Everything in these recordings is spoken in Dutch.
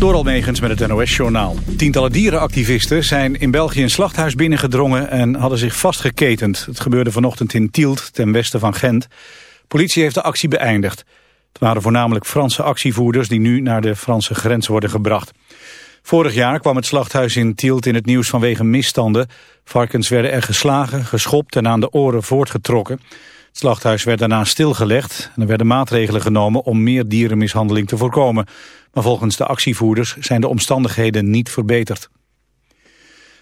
Door Almegens met het NOS-journaal. Tientallen dierenactivisten zijn in België een slachthuis binnengedrongen en hadden zich vastgeketend. Het gebeurde vanochtend in Tielt, ten westen van Gent. Politie heeft de actie beëindigd. Het waren voornamelijk Franse actievoerders die nu naar de Franse grens worden gebracht. Vorig jaar kwam het slachthuis in Tielt in het nieuws vanwege misstanden. Varkens werden er geslagen, geschopt en aan de oren voortgetrokken. Het slachthuis werd daarna stilgelegd en er werden maatregelen genomen om meer dierenmishandeling te voorkomen. Maar volgens de actievoerders zijn de omstandigheden niet verbeterd.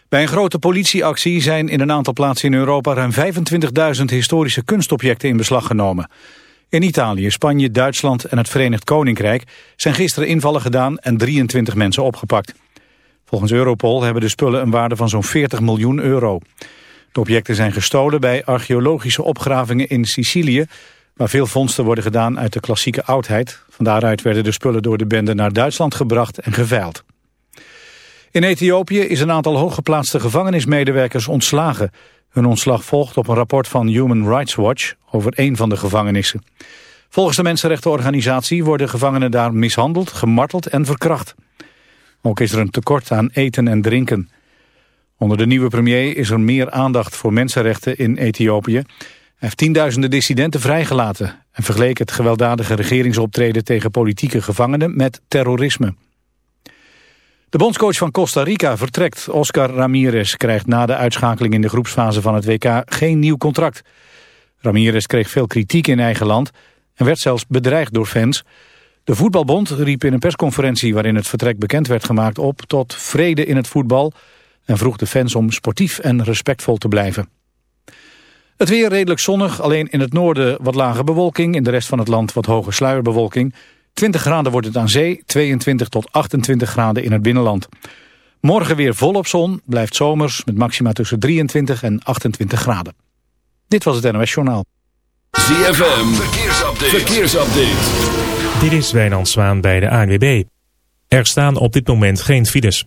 Bij een grote politieactie zijn in een aantal plaatsen in Europa ruim 25.000 historische kunstobjecten in beslag genomen. In Italië, Spanje, Duitsland en het Verenigd Koninkrijk zijn gisteren invallen gedaan en 23 mensen opgepakt. Volgens Europol hebben de spullen een waarde van zo'n 40 miljoen euro. De objecten zijn gestolen bij archeologische opgravingen in Sicilië... waar veel vondsten worden gedaan uit de klassieke oudheid. Van daaruit werden de spullen door de bende naar Duitsland gebracht en geveild. In Ethiopië is een aantal hooggeplaatste gevangenismedewerkers ontslagen. Hun ontslag volgt op een rapport van Human Rights Watch over een van de gevangenissen. Volgens de mensenrechtenorganisatie worden gevangenen daar mishandeld, gemarteld en verkracht. Ook is er een tekort aan eten en drinken. Onder de nieuwe premier is er meer aandacht voor mensenrechten in Ethiopië. Hij heeft tienduizenden dissidenten vrijgelaten... en vergeleek het gewelddadige regeringsoptreden tegen politieke gevangenen met terrorisme. De bondscoach van Costa Rica vertrekt. Oscar Ramirez krijgt na de uitschakeling in de groepsfase van het WK geen nieuw contract. Ramirez kreeg veel kritiek in eigen land en werd zelfs bedreigd door fans. De voetbalbond riep in een persconferentie waarin het vertrek bekend werd gemaakt op tot vrede in het voetbal en vroeg de fans om sportief en respectvol te blijven. Het weer redelijk zonnig, alleen in het noorden wat lage bewolking, in de rest van het land wat hoge sluierbewolking. 20 graden wordt het aan zee, 22 tot 28 graden in het binnenland. Morgen weer volop zon, blijft zomers met maxima tussen 23 en 28 graden. Dit was het NOS Journaal. ZFM, verkeersupdate. verkeersupdate. Dit is Wijnand Zwaan bij de ANWB. Er staan op dit moment geen files.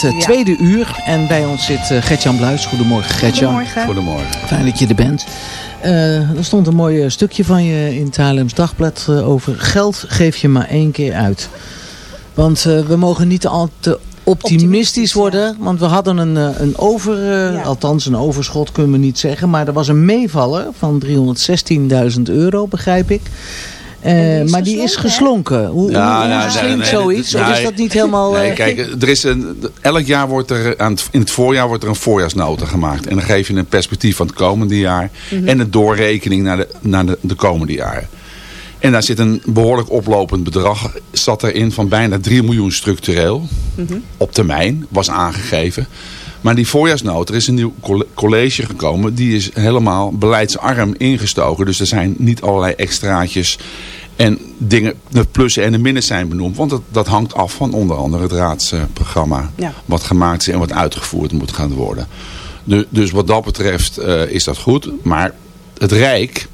Het Ja. tweede uur. En bij ons zit eh, Gertjan Bluis. Goedemorgen Gertjan. Goedemorgen. Goedemorgen. Fijn dat je er bent. Eh, er stond een mooi stukje van je in het Haarlems Dagblad over geld geef je maar één keer uit. Want eh, we mogen niet al te optimistisch Optimistisch, worden. Want we hadden een, een over, eh, Ja. althans een overschot kunnen we niet zeggen. Maar er was een meevaller van 316.000 euro, begrijp ik. Eh, die maar die is geslonken. Hoe, Ja, hoe, hoe nou, slinkt nee, nee, zoiets? nee, of is dat niet helemaal... Nee, eh, kijk, er is een, elk jaar wordt er aan het, in het voorjaar wordt er een voorjaarsnota gemaakt. En dan geef je een perspectief van het komende jaar. En een doorrekening naar de, naar de, de komende jaren. En daar zit een behoorlijk oplopend bedrag zat erin van bijna 3 miljoen structureel. Op termijn was aangegeven. Maar die voorjaarsnota, er is een nieuw coll- college gekomen. Die is helemaal beleidsarm ingestoken. Dus er zijn niet allerlei extraatjes en dingen, de plussen en de minnen zijn benoemd. Want dat, dat hangt af van onder andere het raadsprogramma. Ja. Wat gemaakt is en wat uitgevoerd moet gaan worden. Du- dus wat dat betreft eh, is dat goed. Maar het Rijk,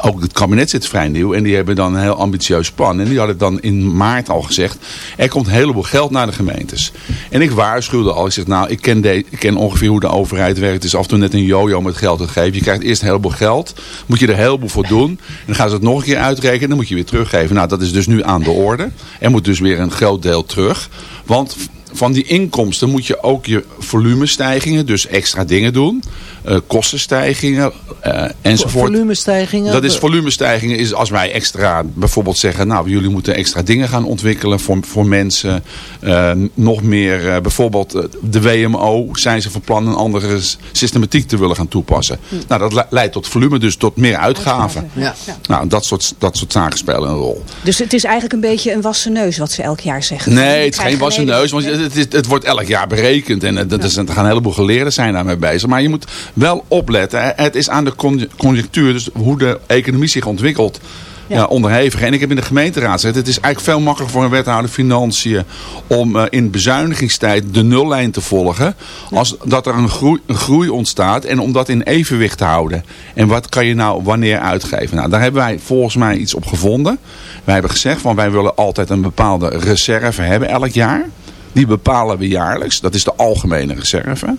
ook het kabinet zit vrij nieuw. En die hebben dan een heel ambitieus plan. En die hadden dan in maart al gezegd. Er komt een heleboel geld naar de gemeentes. En ik waarschuwde al. Ik zeg nou ik ken, de, ik ken ongeveer hoe de overheid werkt. Het is af en toe net een yo-yo met geld te geven. Je krijgt eerst een heleboel geld. Moet je er een heleboel voor doen. En dan gaan ze het nog een keer uitrekenen. Dan moet je weer teruggeven. Nou dat is dus nu aan de orde. Er moet dus weer een groot deel terug. Want van die inkomsten moet je ook je volumestijgingen, dus extra dingen doen. Eh, kostenstijgingen eh, enzovoort. volumestijgingen? Dat is volumestijgingen is als wij extra bijvoorbeeld zeggen, nou jullie moeten extra dingen gaan ontwikkelen voor, voor mensen. Eh, nog meer eh, bijvoorbeeld de WMO zijn ze van plan een andere systematiek te willen gaan toepassen. Nou dat le- leidt tot volume, dus tot meer uitgaven. Ja. Nou dat soort, dat soort zaken spelen een rol. Dus het is eigenlijk een beetje een wassen neus wat ze elk jaar zeggen. Nee, het is geen wassen neus. Want het, is- het wordt elk jaar berekend. En het, het is, er gaan een heleboel geleerden zijn daarmee bezig. Maar je moet wel opletten. Het is aan de con- conjunctuur. Dus hoe de economie zich ontwikkelt. Ja. Ja. onderhevig. En ik heb in de gemeenteraad gezegd. Het is eigenlijk veel makkelijker voor een wethouder financiën. Om eh, in bezuinigingstijd de nullijn te volgen. Als dat er een groei, een groei ontstaat. En om dat in evenwicht te houden. En wat kan je nou wanneer uitgeven? Nou, daar hebben wij volgens mij iets op gevonden. Wij hebben gezegd van wij willen altijd een bepaalde reserve hebben elk jaar. Die bepalen we jaarlijks. Dat is de algemene reserve.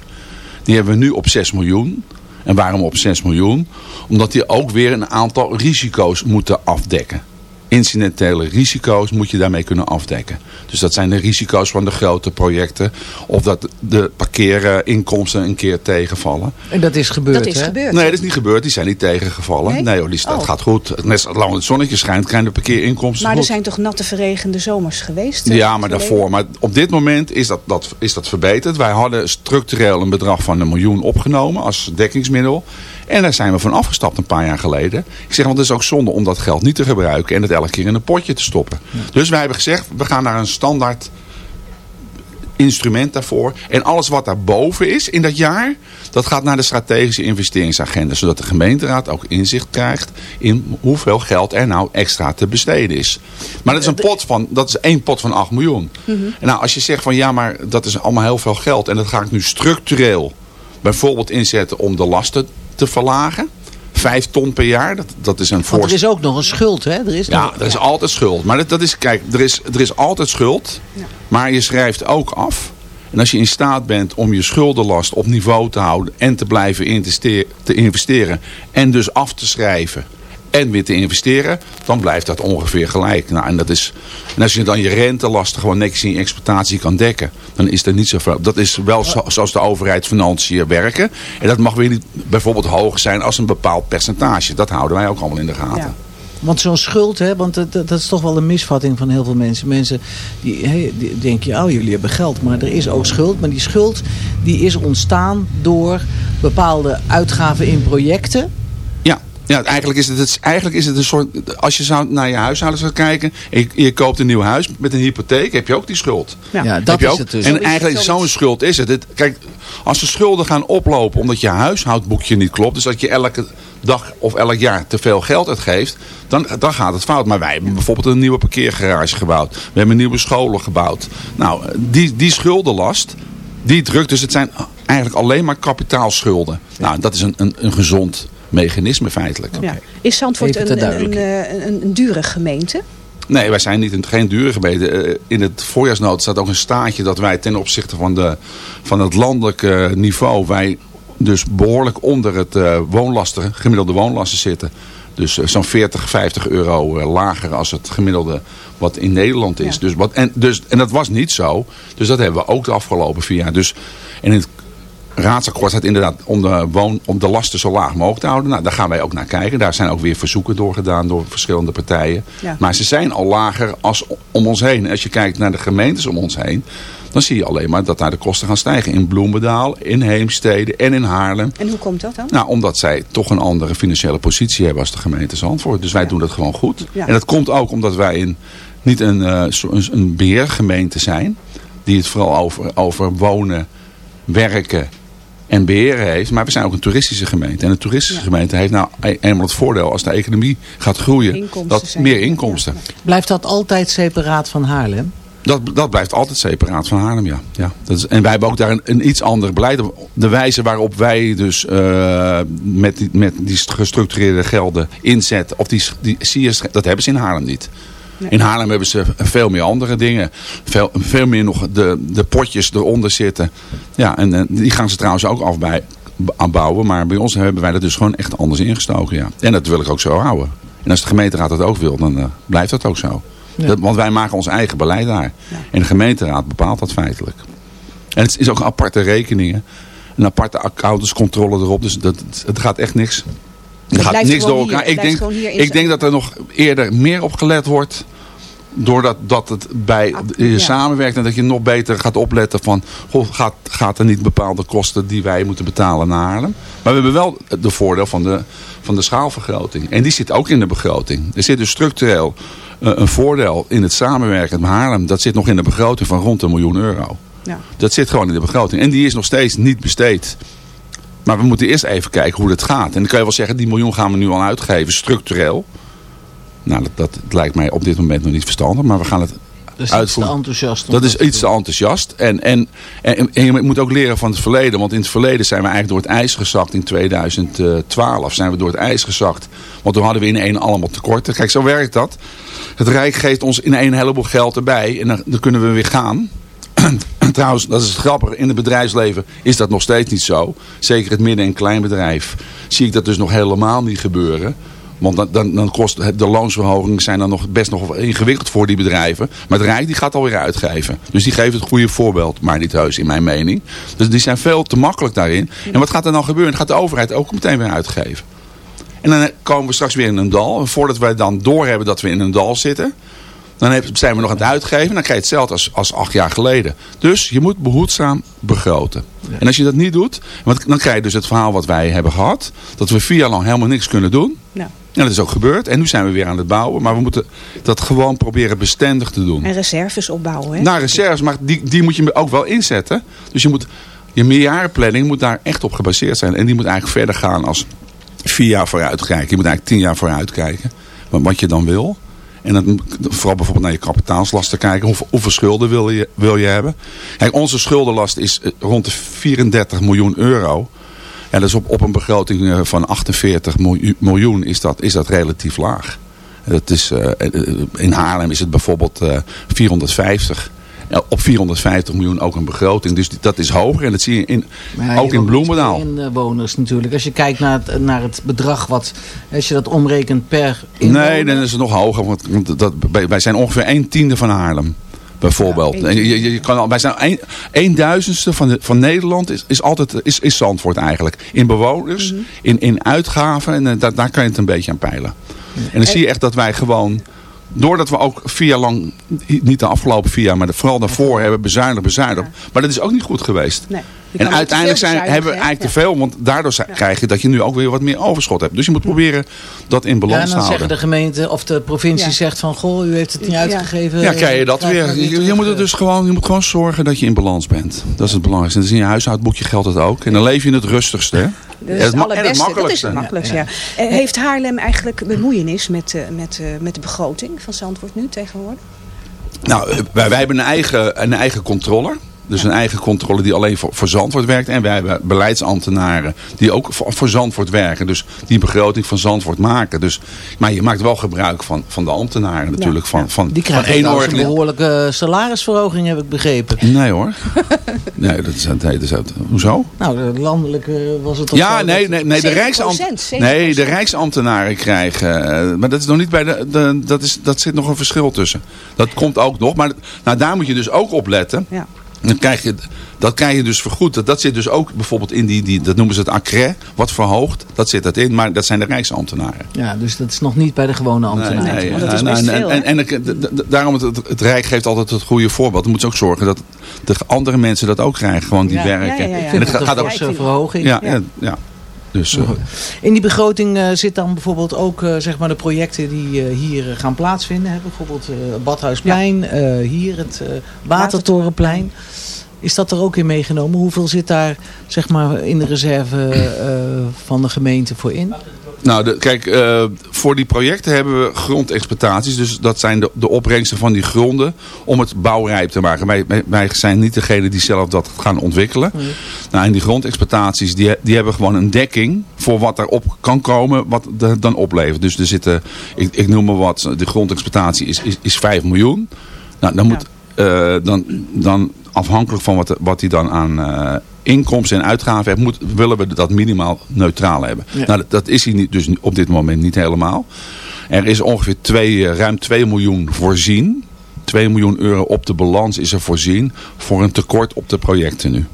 Die hebben we nu op 6 miljoen. En waarom op 6 miljoen? Omdat die ook weer een aantal risico's moeten afdekken. Incidentele risico's moet je daarmee kunnen afdekken. Dus dat zijn de risico's van de grote projecten. Of dat de parkeerinkomsten een keer tegenvallen. En dat is gebeurd, Dat is hè? gebeurd. Nee, dat is niet gebeurd. Die zijn niet tegengevallen. Nee? Nee, die, dat Oh. gaat goed. Net zolang het zonnetje schijnt, krijgen de parkeerinkomsten Maar er zijn toch natte verregende zomers geweest? eh, Ja, maar daarvoor. Maar op dit moment is dat, dat, is dat verbeterd. Wij hadden structureel een bedrag van een miljoen opgenomen als dekkingsmiddel. En daar zijn we van afgestapt een paar jaar geleden. Ik zeg, want het is ook zonde om dat geld niet te gebruiken en het elke keer in een potje te stoppen. Dus wij hebben gezegd, we gaan naar een standaard instrument daarvoor. En alles wat daarboven is in dat jaar, dat gaat naar de strategische investeringsagenda. Zodat de gemeenteraad ook inzicht krijgt in hoeveel geld er nou extra te besteden is. Maar dat is een pot van, dat is één pot van 8 miljoen. En nou, als je zegt van ja, maar dat is allemaal heel veel geld. En dat ga ik nu structureel bijvoorbeeld inzetten om de lasten te verlagen. Vijf ton per jaar, dat, dat is een Want er voorstel. is ook nog een schuld, hè? Er is Ja, nog... er is altijd schuld. Maar dat, dat is, kijk, er is, er is altijd schuld. Maar je schrijft ook af. En als je in staat bent om je schuldenlast op niveau te houden en te blijven investeren, te investeren en dus af te schrijven en weer te investeren, dan blijft dat ongeveer gelijk. Nou, en, dat is, en als je dan je rentelasten gewoon netjes in je exploitatie kan dekken, dan is er niet zoveel. Dat is wel zo- zoals de overheid financiën werken. En dat mag weer niet bijvoorbeeld hoger zijn als een bepaald percentage. Dat houden wij ook allemaal in de gaten. Ja. Want zo'n schuld, hè, want dat, dat dat is toch wel een misvatting van heel veel mensen. Mensen die, die denken, oh jullie hebben geld, maar er is ook schuld. Maar die schuld die is ontstaan door bepaalde uitgaven in projecten. Ja, eigenlijk, is het, het eigenlijk is het een soort... Als je zou naar je huishouden zou kijken... en je, je koopt een nieuw huis met een hypotheek... heb je ook die schuld. Ja. Ja, Heb dat je is ook? het dus. En eigenlijk zo'n schuld is het. het. Kijk, als de schulden gaan oplopen omdat je huishoudboekje niet klopt... dus dat je elke dag of elk jaar te veel geld uitgeeft... dan, dan gaat het fout. Maar wij hebben bijvoorbeeld een nieuwe parkeergarage gebouwd. We hebben nieuwe scholen gebouwd. Nou, die, die schuldenlast... Die drukt, dus het zijn eigenlijk alleen maar kapitaalschulden. Nou, dat is een, een, een gezond mechanisme feitelijk. Ja. Is Zandvoort een, eh, een, een dure gemeente? Nee, wij zijn niet een, geen dure gemeente. Eh, In het voorjaarsnood staat ook een staatje dat wij ten opzichte van, de, van het landelijke niveau... wij dus behoorlijk onder het eh, woonlasten, gemiddelde woonlasten zitten. Dus zo'n 40, 50 euro eh, lager als het gemiddelde wat in Nederland is. Ja. Dus wat, en, dus, en dat was niet zo. Dus dat hebben we ook de afgelopen vier jaar. Dus, en in het raadsakkoord staat inderdaad om de, woon, om de lasten zo laag mogelijk te houden. Nou, daar gaan wij ook naar kijken. Daar zijn ook weer verzoeken door gedaan door verschillende partijen. Ja. Maar ze zijn al lager als om ons heen. En als je kijkt naar de gemeentes om ons heen, dan zie je alleen maar dat daar de kosten gaan stijgen. In Bloemendaal, in Heemstede en in Haarlem. En hoe komt dat dan? Nou, omdat zij toch een andere financiële positie hebben als de gemeente Zandvoort. Dus wij Ja. doen dat gewoon goed. Ja. En dat komt ook omdat wij in, niet een, eh, een, een beheergemeente zijn. Die het vooral over, over wonen, werken en beheren heeft. Maar we zijn ook een toeristische gemeente. En een toeristische Ja. gemeente heeft nou e- eenmaal het voordeel als de economie gaat groeien. Inkomsten dat zijn meer er, inkomsten. ja. Blijft dat altijd separaat van Haarlem? Dat, dat blijft altijd separaat van Haarlem, ja. ja dat is, en wij hebben ook daar een, een iets ander beleid. De wijze waarop wij dus eh, met, die, met die gestructureerde gelden inzetten, of die, die CS, dat hebben ze in Haarlem niet. Nee. In Haarlem hebben ze veel meer andere dingen. Veel, veel meer nog de, de potjes eronder zitten. Ja, en, eh, die gaan ze trouwens ook af bij, aanbouwen. Maar bij ons hebben wij dat dus gewoon echt anders ingestoken, ja. En dat wil ik ook zo houden. En als de gemeenteraad dat ook wil, dan eh, blijft dat ook zo. Ja. Dat, want wij maken ons eigen beleid daar. Ja. En de gemeenteraad bepaalt dat feitelijk. En het is ook aparte rekeningen. Een aparte accountantscontrole erop. Dus dat, het gaat echt niks. Er Het gaat niks door elkaar. Ik denk, ik denk dat er nog eerder meer op gelet wordt. Doordat dat het bij Ah, je ja. samenwerkt. En dat je nog beter gaat opletten van. Goh, gaat, gaat er niet bepaalde kosten die wij moeten betalen naar Haarlem. Maar we hebben wel de voordeel van de, van de schaalvergroting. En die zit ook in de begroting. Er zit dus structureel eh, een voordeel in het samenwerken met Haarlem. Dat zit nog in de begroting van rond een miljoen euro. Ja. Dat zit gewoon in de begroting. En die is nog steeds niet besteed. Maar we moeten eerst even kijken hoe dat gaat. En dan kan je wel zeggen, die miljoen gaan we nu al uitgeven, structureel. Nou, dat, dat lijkt mij op dit moment nog niet verstandig. Maar we gaan het Dat is iets te enthousiast. Dat is iets te enthousiast. En, en, en, en je moet ook leren van het verleden. Want in het verleden zijn we eigenlijk door het ijs gezakt. In 2012 zijn we door het ijs gezakt. Want toen hadden we in één allemaal tekorten. Kijk, zo werkt dat. Het Rijk geeft ons in één heleboel geld erbij. En dan, dan kunnen we weer gaan. Trouwens, dat is het grappige. In het bedrijfsleven is dat nog steeds niet zo. Zeker het midden- en kleinbedrijf. Zie ik dat dus nog helemaal niet gebeuren. Want dan, dan, dan kost de loonsverhogingen zijn dan nog best nog ingewikkeld voor die bedrijven. Maar het Rijk die gaat alweer uitgeven. Dus die geeft het goede voorbeeld. Maar niet heus in mijn mening. Dus die zijn veel te makkelijk daarin. En wat gaat er dan gebeuren? Dan gaat de overheid ook meteen weer uitgeven. En dan komen we straks weer in een dal. En voordat wij dan doorhebben dat we in een dal zitten... Dan zijn we nog aan het uitgeven. Dan krijg je hetzelfde als, als acht jaar geleden. Dus je moet behoedzaam begroten. En als je dat niet doet, want dan krijg je dus het verhaal wat wij hebben gehad. Dat we vier jaar lang helemaal niks kunnen doen. Nou. En dat is ook gebeurd. En nu zijn we weer aan het bouwen. Maar we moeten dat gewoon proberen bestendig te doen. En reserves opbouwen. Hè? Naar reserves, maar die, die moet je ook wel inzetten. Dus je moet, je meerjarenplanning moet daar echt op gebaseerd zijn. En die moet eigenlijk verder gaan als vier jaar vooruit kijken. Je moet eigenlijk tien jaar vooruit kijken. Wat, je dan wil. En dan vooral bijvoorbeeld naar je kapitaalslasten kijken. Hoeveel, hoeveel schulden wil je, wil je hebben? Kijk, onze schuldenlast is eh, rond de 34 miljoen euro. En dat is op, op een begroting eh, van 48 miljoen, is, dat, is dat relatief laag. Dat is, eh, eh, in Haarlem is het bijvoorbeeld eh, 450. Ja, Op 450 miljoen ook een begroting. Dus dat is hoger. En dat zie je in, ja, ook in Bloemendaal. inwoners natuurlijk. Als je kijkt naar het, naar het bedrag wat, als je dat omrekent per inwoner. Nee, dan is het nog hoger. Want dat, wij- wij zijn ongeveer een tiende van Haarlem. Bijvoorbeeld. Ja, je, je, je kan wij zijn een, een duizendste van, de, van Nederland is, is altijd is, is Zandvoort eigenlijk. In bewoners, Mhm. in, in uitgaven. En eh, daar, daar kan je het een beetje aan peilen. En dan zie je echt dat wij gewoon... Doordat we ook vier jaar lang, niet de afgelopen vier jaar, maar vooral daarvoor hebben bezuinigd, bezuinigd. Maar dat is ook niet goed geweest. Nee. En uiteindelijk zijn, hebben we eigenlijk te veel, want daardoor krijg je dat je nu ook weer wat meer overschot hebt. Dus je moet proberen dat in Ja, balans en te dan houden. zeggen de gemeente of de provincie Ja. zegt van, goh, u heeft het niet Ja. uitgegeven. Ja, krijg je dat weer. Je, moet het dus gewoon, je moet gewoon zorgen dat je in balans bent. Dat is het belangrijkste. En dus in je huishoudboekje geldt het ook. En dan leef je het rustigste. Hè? Dat is het het ma- en het. Dat is makkelijkste. het makkelijkste, ja. Eh, Heeft Haarlem eigenlijk bemoeienis met, eh, met, eh, met de begroting van Zandvoort nu tegenwoordig? Nou, eh, wij, wij hebben een eigen, een eigen controller. Dus een eigen controle die alleen voor, voor Zandvoort werkt. En wij hebben beleidsambtenaren die ook voor, voor Zandvoort werken. Dus die begroting van Zandvoort maken. Dus, maar je maakt wel gebruik van, van de ambtenaren natuurlijk. Van, van, Die van krijgen één trouwens een behoorlijke salarisverhoging, heb ik begrepen. Nee hoor. Nee, dat is, nee, dat is hoezo? Nou, de landelijke was het toch Ja, nee, nee, nee, de 7%, rijksambt... 7%. nee, de rijksambtenaren krijgen... eh, maar dat is nog niet bij de... de dat, is, dat zit nog een verschil tussen. Dat komt ook nog. Maar nou, daar moet je dus ook op letten. Ja. Dan krijg je, dat krijg je dus vergoed. Dat, dat zit dus ook bijvoorbeeld in die, die... Dat noemen ze het accret. Wat verhoogt. Dat zit dat in. Maar dat zijn de rijksambtenaren. Ja, dus dat is nog niet bij de gewone ambtenaren. Nee, dat is en- best en, veel, daarom het, het, Rijk geeft altijd het goede voorbeeld. Dan moeten ze ook zorgen dat de andere mensen dat ook krijgen. Gewoon die Ja. werken. Ja, ja, ja, ja. Ik En het gaat ook... Vind- verhoging. Ja, ja. ja. Dus, eh, In die begroting eh, zit dan bijvoorbeeld ook eh, zeg maar de projecten die eh, hier gaan plaatsvinden. Hè? Bijvoorbeeld eh Badhuisplein, eh, hier het eh, Watertorenplein. Is dat er ook in meegenomen? Hoeveel zit daar zeg maar, in de reserve eh, van de gemeente voor in? Nou, de, kijk, eh, voor die projecten hebben we grondexploitaties. Dus dat zijn de, de opbrengsten van die gronden om het bouwrijp te maken. Wij, wij, zijn niet degene die zelf dat gaan ontwikkelen. Nou, en die grondexploitaties, die, die hebben gewoon een dekking voor wat erop kan komen, wat er dan oplevert. Dus er zitten, ik, ik noem maar wat, de grondexploitatie is, is, is 5 miljoen. Nou, dan moet, eh, dan, dan afhankelijk van wat, wat hij dan aan eh, inkomsten en uitgaven heeft, moet, willen we dat minimaal neutraal hebben. Ja. Nou, dat, dat is hij niet, dus op dit moment niet helemaal. Er is ongeveer twee, eh, ruim 2 miljoen voorzien. 2 miljoen euro op de balans is er voorzien voor een tekort op de projecten nu.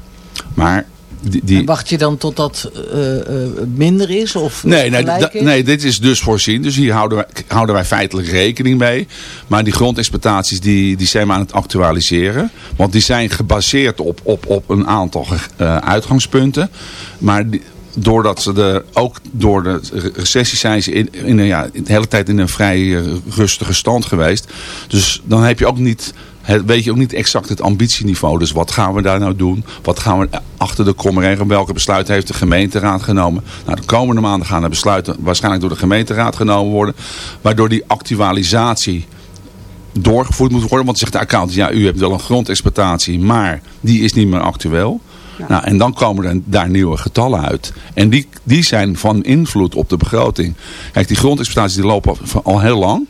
Maar die, wacht je dan tot dat eh, eh, minder is? Of Nee, nee, da- nee, dit is dus voorzien. Dus hier houden wij, houden wij feitelijk rekening mee. Maar die grondexploitaties die, die zijn we aan het actualiseren. Want die zijn gebaseerd op, op, op een aantal eh, uitgangspunten. Maar die- doordat ze de, ook door de re- recessie zijn ze in, in ja, de hele tijd in een vrij rustige stand geweest. Dus dan heb je ook niet... Het, weet je ook niet exact het ambitieniveau. Dus wat gaan we daar nou doen? Wat gaan we achter de kommer regelen? Welke besluiten heeft de gemeenteraad genomen? Nou, de komende maanden gaan er besluiten waarschijnlijk door de gemeenteraad genomen worden. Waardoor die actualisatie doorgevoerd moet worden. Want zegt de accountant, ja, u hebt wel een grondexploitatie, maar die is niet meer actueel. Nou, en dan komen er daar nieuwe getallen uit. En die, die zijn van invloed op de begroting. Kijk, die grondexploitaties die lopen al heel lang.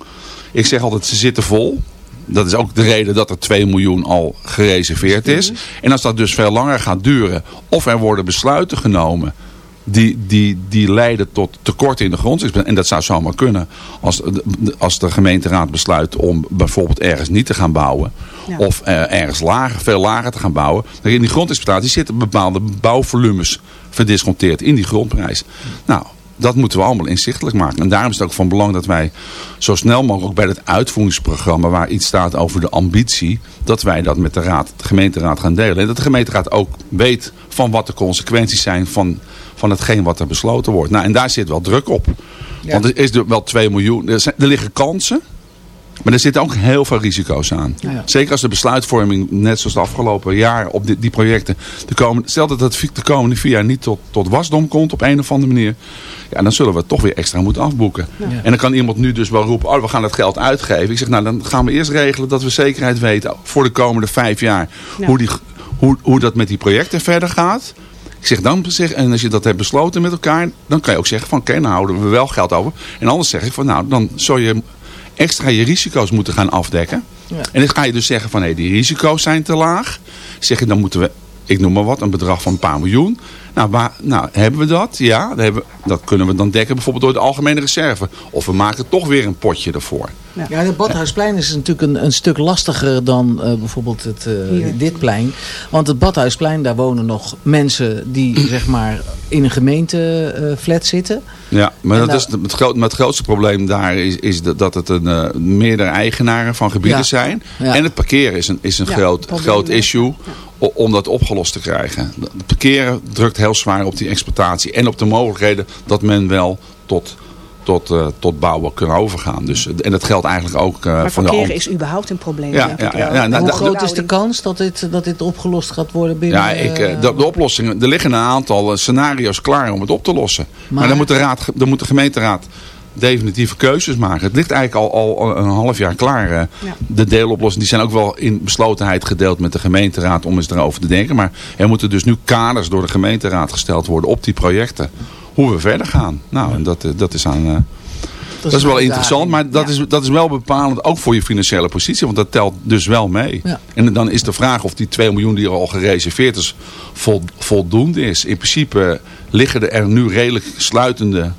Ik zeg altijd, ze zitten vol. Dat is ook de reden dat er 2 miljoen al gereserveerd is. En als dat dus veel langer gaat duren, of er worden besluiten genomen die, die, die leiden tot tekort in de grond. En dat zou zomaar kunnen als, de- als de gemeenteraad besluit om bijvoorbeeld ergens niet te gaan bouwen. Ja. Of eh, ergens lager, veel lager te gaan bouwen. Dan in die grondexploitatie zitten bepaalde bouwvolumes verdisconteerd in die grondprijs. Nou, dat moeten we allemaal inzichtelijk maken. En daarom is het ook van belang dat wij zo snel mogelijk bij het uitvoeringsprogramma waar iets staat over de ambitie, dat wij dat met de, raad, de gemeenteraad gaan delen. En dat de gemeenteraad ook weet van wat de consequenties zijn van, van hetgeen wat er besloten wordt. Nou, en daar zit wel druk op. Want er is er wel 2 miljoen. Er, zijn- er liggen kansen. Maar er zitten ook heel veel risico's aan. Ja, ja. Zeker als de besluitvorming, net zoals de afgelopen jaren op die, die projecten. De komen, stel dat het de komende vier jaar niet tot, tot wasdom komt op een of andere manier. Ja, dan zullen we het toch weer extra moeten afboeken. En dan kan iemand nu dus wel roepen, oh, we gaan het geld uitgeven. Ik zeg, nou dan gaan we eerst regelen dat we zekerheid weten voor de komende vijf jaar. Ja. Hoe, die, hoe, hoe dat met die projecten verder gaat. Ik zeg dan, zeg, en als je dat hebt besloten met elkaar, dan kan je ook zeggen van oké, nou houden we wel geld over. En anders zeg ik van nou, dan zou je extra je risico's moeten gaan afdekken. Ja. En dan ga je dus zeggen van hé, die risico's zijn te laag. Zeg je, dan moeten we, ik noem maar wat, een bedrag van een paar miljoen. Nou, waar, nou hebben we dat? Ja, dat, hebben, dat kunnen we dan dekken bijvoorbeeld door de algemene reserve. Of we maken toch weer een potje ervoor. Ja, het Badhuisplein is natuurlijk een, een stuk lastiger dan eh, bijvoorbeeld het, eh, dit plein. Want het Badhuisplein, daar wonen nog mensen die zeg maar in een gemeenteflat zitten. Ja, maar, En dat nou- is het, het, groot, maar het grootste probleem daar is, is dat, dat het een, eh, meerdere eigenaren van gebieden Ja. zijn. Ja. En het parkeren is een, is een Ja, groot, probleem, groot issue om dat opgelost te krijgen. Het parkeren drukt heel zwaar op die exploitatie en op de mogelijkheden dat men wel tot, tot, eh, tot bouwen kan overgaan. Dus, eh, en dat geldt eigenlijk ook eh Maar voor de parkeren is überhaupt een probleem. Ja, ja, ja, nou, Hoe groot is de kans dat dit, dat dit opgelost gaat worden binnen... Ja, ik, de, de oplossingen, er liggen een aantal scenario's klaar om het op te lossen. Maar, Maar- dan, moet de raad, dan moet de gemeenteraad definitieve keuzes maken. Het ligt eigenlijk al, al een half jaar klaar. eh. Ja. De deeloplossingen die zijn ook wel in beslotenheid gedeeld met de gemeenteraad om eens erover te denken. Maar er moeten dus nu kaders door de gemeenteraad gesteld worden op die projecten. Hoe we verder gaan. Nou, en dat, eh, dat is aan... eh, dat is wel interessant, maar dat, is, dat is wel bepalend ook voor je financiële positie. Want dat telt dus wel mee. Ja. En dan is de vraag of die 2 miljoen die er al gereserveerd is vol- voldoende is. In principe liggen er nu redelijk sluitende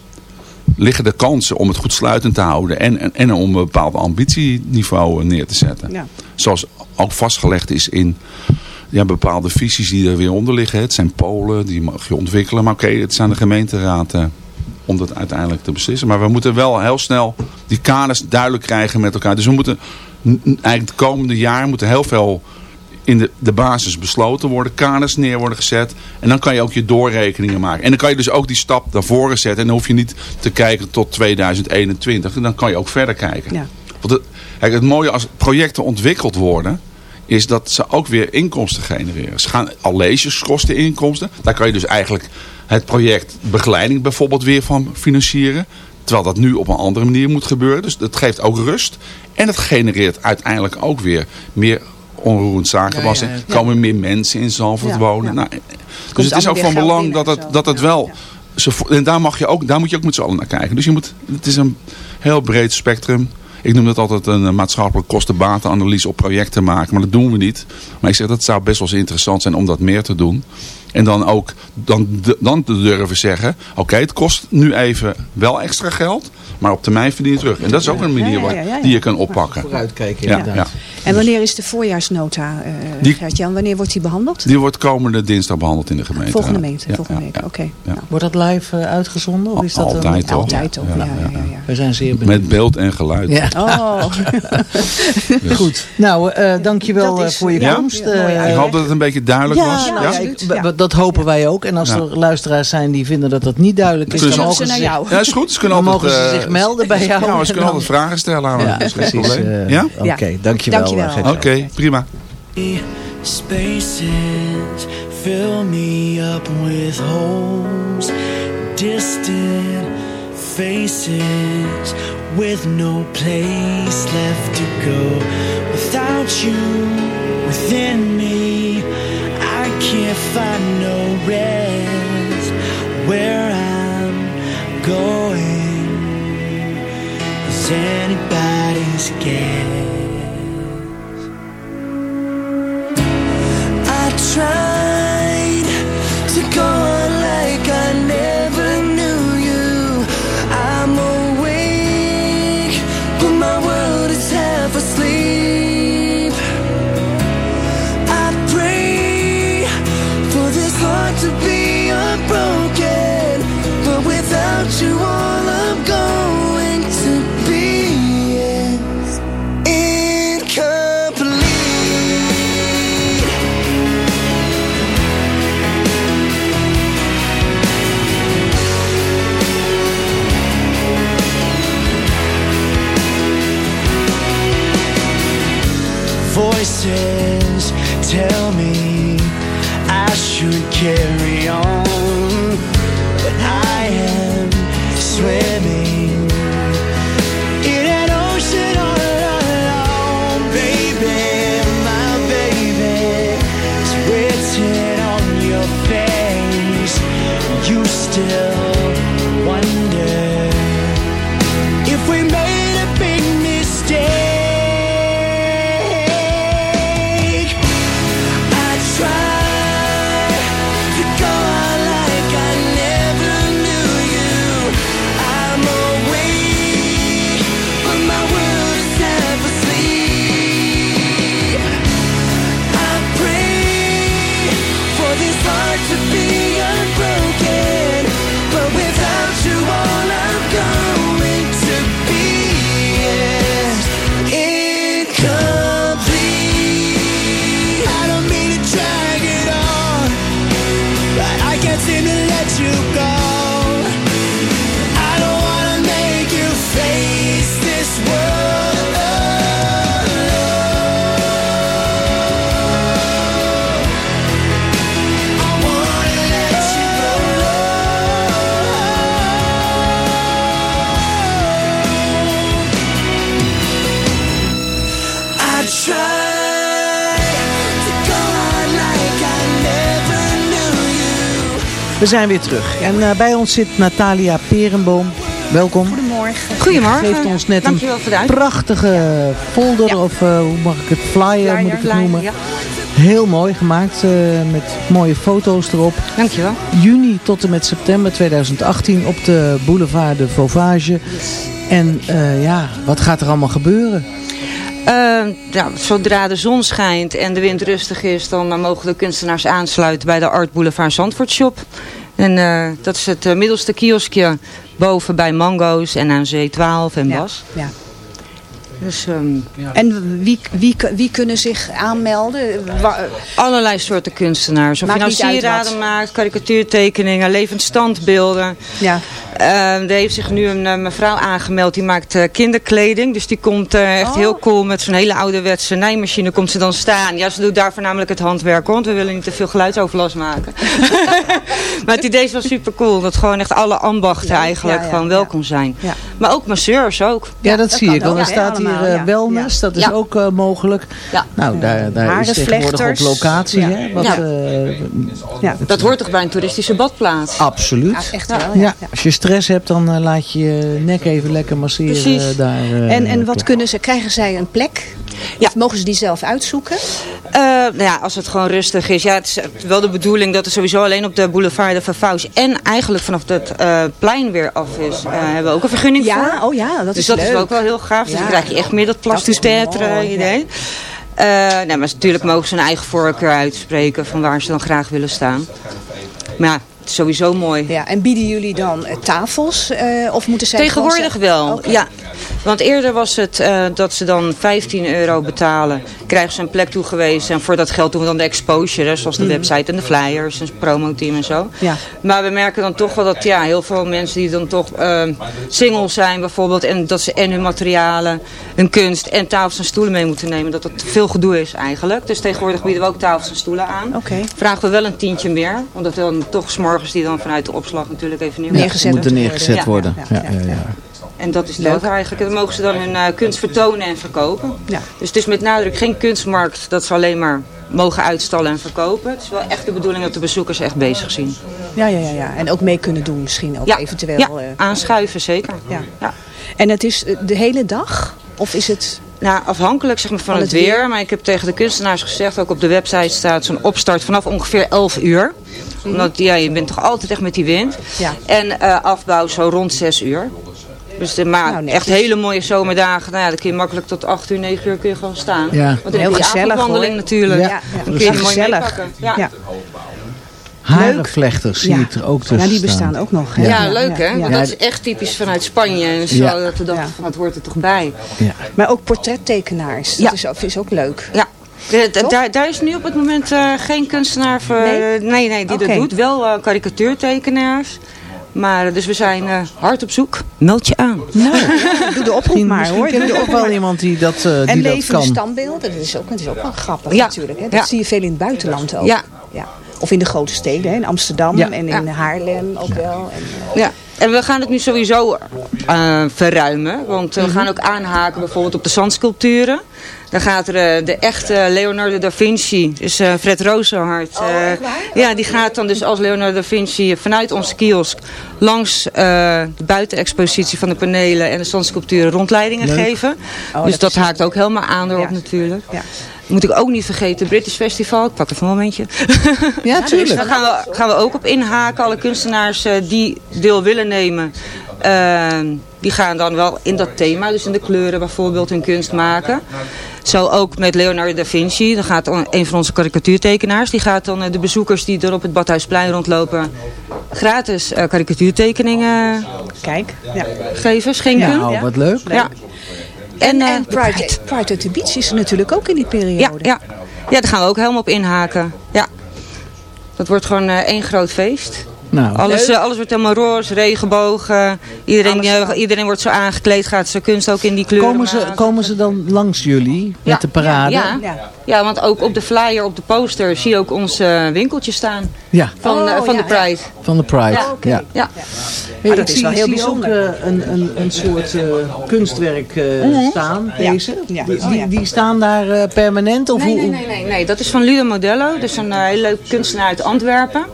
liggen de kansen om het goed sluitend te houden. En, en, en om een bepaald ambitieniveau neer te zetten. Ja. Zoals ook vastgelegd is in ja, bepaalde visies die er weer onder liggen. Het zijn Polen, die mag je ontwikkelen. Maar oké, het aan de gemeenteraad eh, om dat uiteindelijk te beslissen. Maar we moeten wel heel snel die kaders duidelijk krijgen met elkaar. Dus we moeten eigenlijk het komende jaar moeten heel veel in de, de basis besloten worden. Kaders neer worden gezet. En dan kan je ook je doorrekeningen maken. En dan kan je dus ook die stap naar voren zetten. En dan hoef je niet te kijken tot 2021. En dan kan je ook verder kijken. Ja. Want het, kijk, het mooie als projecten ontwikkeld worden is dat ze ook weer inkomsten genereren. Ze gaan al lezers kosten inkomsten. Daar kan je dus eigenlijk het project begeleiding bijvoorbeeld weer van financieren. Terwijl dat nu op een andere manier moet gebeuren. Dus dat geeft ook rust. En het genereert uiteindelijk ook weer meer onroerend Er ja. komen meer mensen in Zalvoort wonen. Nou, dus het is ook van belang dat het, dat het wel... En daar, mag je ook, daar moet je ook met z'n allen naar kijken. Dus je moet, het is een heel breed spectrum. Ik noem dat altijd een eh, maatschappelijk kosten-batenanalyse op projecten maken. Maar dat doen we niet. Maar ik zeg dat zou best wel eens interessant zijn om dat meer te doen. En dan ook dan, dan te durven zeggen... Oké, het kost nu even wel extra geld. Maar op termijn verdien je terug. En dat is ook een manier Ja, ja, waar- ja, ja, ja. die je kan oppakken. Vooruitkijken Ja, inderdaad. ja. En wanneer is de voorjaarsnota, eh Die- Gert-Jan? Wanneer wordt die behandeld? Die wordt komende dinsdag behandeld in de gemeente. Volgende week. Ja, volgende week. ja. Oké. Ja. Nou, Wordt dat live eh, uitgezonden? Of is dat Altijd, een... toch? Altijd ook. Ja, ja, ja, ja. We zijn zeer benieuwd. Met beeld en geluid. Ja, Oh, goed. Nou, eh dankjewel is, voor je ja, komst. Ik hoop dat het een beetje duidelijk ja, was. nou, Ja? Dat hopen wij ook. En als Ja. er luisteraars zijn die vinden dat dat niet duidelijk is, Dus- dan Zoeken mogen ze naar zich, jou. Ja, is goed. Ze kunnen dan altijd, mogen ze eh, zich melden bij jou. Ja, ze En kunnen dan- altijd vragen stellen aan. Ja, Dat is geen precies. probleem. eh, Ja? Oké, Ja. dankjewel. Dankjewel. eh. Oké, prima. Spaces fill me up with holes, distant faces with no place left to go. Without you within me, can't find no rest. Where I'm going is anybody's guess. I tried to go still We zijn weer terug. En eh, bij ons zit Natalia Perenboom. Welkom. Goedemorgen. Goedemorgen. Geeft ons net Dankjewel een prachtige folder, Ja. of eh, hoe mag ik het, flyer, Flyer, moet ik het flyer, noemen. ja. Heel mooi gemaakt, eh, met mooie foto's erop. Dankjewel. Juni tot en met september 2018 op de boulevard de Vauvage. En ja, wat gaat er allemaal gebeuren? Eh, ja, zodra de zon schijnt en de wind rustig is, dan eh, mogen de kunstenaars aansluiten bij de Art Boulevard Zandvoort Shop. En eh, dat is het eh, middelste kioskje boven bij Mango's en aan C12 en Ja, Bas. ja. Dus ehm, En wie, wie, wie kunnen zich aanmelden? Allerlei soorten kunstenaars. Of Maakt je nou sieraden maakt, karikatuurtekeningen, levend standbeelden. Ja. Er heeft zich nu een eh, mevrouw aangemeld, die maakt eh, kinderkleding. Dus die komt eh, echt Oh. heel cool met zo'n hele ouderwetse nijmachine komt ze dan staan. Ja, ze doet daar voornamelijk het handwerk, want we willen niet te veel geluidsoverlast maken. maar het idee is wel super cool, dat gewoon echt alle ambachten eigenlijk ja, ja, gewoon ja. welkom zijn. Ja. Maar ook masseurs ook. Ja, dat, dat zie ik. Want er staat hier allemaal, wellness, dat is Ja. ook eh, mogelijk. Ja. Nou, daar, daar is tegenwoordig op locatie, Ja. hè? Wat, Ja. eh, Ja. Dat hoort toch bij een toeristische badplaats? absoluut. Ja, echt wel. Ja, Ja. Ja. als je stress hebt, dan eh, laat je je nek even lekker masseren Precies. daar. eh, En, en wat kunnen ze? Krijgen zij een plek? Ja. Of mogen ze die zelf uitzoeken? Eh, nou ja, als het gewoon rustig is. Ja, het is wel de bedoeling dat het sowieso alleen op de boulevard de Vervouws en eigenlijk vanaf het eh, plein weer af is. eh, hebben we ook een vergunning Ja, voor. oh ja, dat dus is dat leuk. is ook wel heel gaaf. Dus Ja. dan krijg je echt meer dat Dat is plastutetre mooi, idee. Eh nou, maar natuurlijk mogen ze hun eigen voorkeur uitspreken van waar ze dan graag willen staan. Maar ja, sowieso mooi. Ja, en bieden jullie dan eh, tafels? eh, of moeten zij Tegenwoordig gewoon wel, ja. Want eerder was het eh, dat ze dan 15 euro betalen. Krijgen ze een plek toegewezen. En voor dat geld doen we dan de exposure. hè, Zoals de website en de flyers en het promoteam en zo. Ja. Maar we merken dan toch wel dat ja, heel veel mensen die dan toch eh, single zijn bijvoorbeeld. En dat ze en hun materialen, hun kunst en tafels en stoelen mee moeten nemen. Dat dat veel gedoe is eigenlijk. Dus tegenwoordig bieden we ook tafels en stoelen aan. Oké. Vragen we wel een tientje meer. Omdat dan toch die dan vanuit de opslag natuurlijk even ja, neergezet moeten neergezet worden. Ja, Ja, ja, ja, ja. En dat is Leuk. dat eigenlijk. En dan mogen ze dan hun eh, kunst vertonen en verkopen. Ja. Dus het is met nadruk geen kunstmarkt dat ze alleen maar mogen uitstallen en verkopen. Het is wel echt de bedoeling dat de bezoekers echt bezig zien. Ja, ja, ja, ja. En ook mee kunnen doen misschien ook Ja, eventueel. ja eh. aanschuiven zeker. Ja. Ja. En het is eh, de hele dag? Of is het... Nou, afhankelijk zeg maar, van, Van het, het weer. weer. Maar ik heb tegen de kunstenaars gezegd, ook op de website staat zo'n opstart vanaf ongeveer 11 uur. Omdat ja, je bent toch altijd echt met die wind. Ja. En eh, afbouw zo rond 6 uur. Dus de, maar Nou, echt hele mooie zomerdagen. Nou ja, dan kun je makkelijk tot 8 uur, 9 uur kun je gewoon staan. Ja. Want dan Heel heb je die gezellig, avondwandeling hoor. natuurlijk. Ja, ja, Dan kun je mooi gezellig. meepakken. Ja. Harenvlechters zie Ja. ik er ook tussen Ja, die staan. bestaan ook nog. hè? Ja, leuk hè? ja. Want dat is echt typisch vanuit Spanje en zo. Ja. Dat we dachten Ja. van, het hoort er toch bij. Ja. Maar ook portrettekenaars. Ja. Dat is, ook- is ook leuk. Ja. De- de- Toch? daar, daar is nu op het moment eh, geen kunstenaar voor, Nee? nee, nee, die dat doet. Wel eh, karikatuurtekenaars. Maar dus we zijn eh, hard op zoek. Meld je aan. Nou, doe de oproep maar misschien hoor. Doe je de ook wel iemand die dat, eh, En die dat levende kan. standbeelden, dat is ook, dat is ook wel grappig Ja. natuurlijk. Hè? Dat Ja. zie je veel in het buitenland ook. Ja. Of in de grote steden, hè? in Amsterdam Ja. en in Ja. Haarlem ook wel. En, eh, Ja. En we gaan het nu sowieso eh, verruimen. Want eh, we gaan ook aanhaken bijvoorbeeld op de zandsculpturen. Dan gaat er eh, de echte Leonardo da Vinci, dus eh, Fred Rozenhart. Oh, eh, ja, die gaat dan dus als Leonardo da Vinci vanuit onze kiosk langs eh, de buitenexpositie van de panelen en de zandsculpturen rondleidingen Leuk. geven. Oh, dus dat haakt ook helemaal aan erop Ja. natuurlijk. Ja. Moet ik ook niet vergeten, het British Festival. Ik pak even een momentje. Ja, Dus tuurlijk. daar gaan we, gaan we ook op inhaken. Alle kunstenaars eh, die deel willen nemen, eh, die gaan dan wel in dat thema, dus in de kleuren bijvoorbeeld, hun kunst maken. Zo ook met Leonardo da Vinci. Dan gaat een van onze karikatuurtekenaars, die gaat dan eh, de bezoekers die er op het Badhuisplein rondlopen, gratis eh, karikatuurtekeningen Kijk. Ja. geven, schenken. Nou, wat leuk. Ja. En, eh, en de Pride, Pride at the Beach is er natuurlijk ook in die periode. Ja, ja. ja, daar gaan we ook helemaal op inhaken. Ja. Dat wordt gewoon eh, één groot feest. Nou, Alles, eh, alles wordt helemaal roze, regenbogen. Iedereen, Alles eh, iedereen wordt zo aangekleed, gaat zijn kunst ook in die kleuren komen, ze, maken. komen ze dan langs jullie met Ja, de parade? Ja, Ja. ja. want ook op de flyer, op de poster, zie je ook ons eh, winkeltje staan. Ja, Van, Oh, van ja, de Pride. van de Pride. Ja, Ja, Ja. Hey, Maar dat ik is zie, wel heel ik zie ook bijzonder. eh, een, een, een soort eh, kunstwerk eh, staan, deze. Ja. Die, Oh, die, die staan daar eh, permanent? Of Nee, hoe, nee, nee, nee, nee, dat is van Ludo Modello. Dus een hele leuke kunstenaar uit Antwerpen.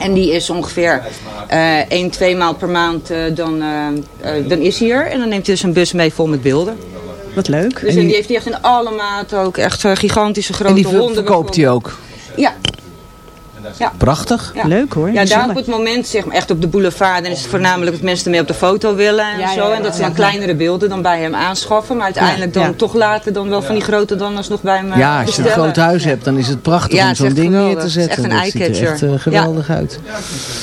En die is ongeveer eh één, twee maal per maand, eh, dan, eh, dan is hij er. En dan neemt hij dus een bus mee vol met beelden. Wat leuk. Dus en die heeft hij echt in alle maten ook. Echt gigantische grote En die ver- honden. verkoopt hij ook. Ja, Prachtig. Ja. Leuk hoor. Ja, daar op het moment, zeg maar, echt op de boulevard, dan is het voornamelijk dat mensen ermee op de foto willen en Ja, zo. ja, ja, en dat ze dan ja. kleinere beelden dan bij hem aanschaffen. Maar uiteindelijk dan Ja. toch later dan wel van die grote dan alsnog bij hem eh, Ja, als je een groot huis hebt, dan is het prachtig Ja, om zo'n ding neer te Het is zetten. echt een er eye-catcher. echt eh, geweldig uit.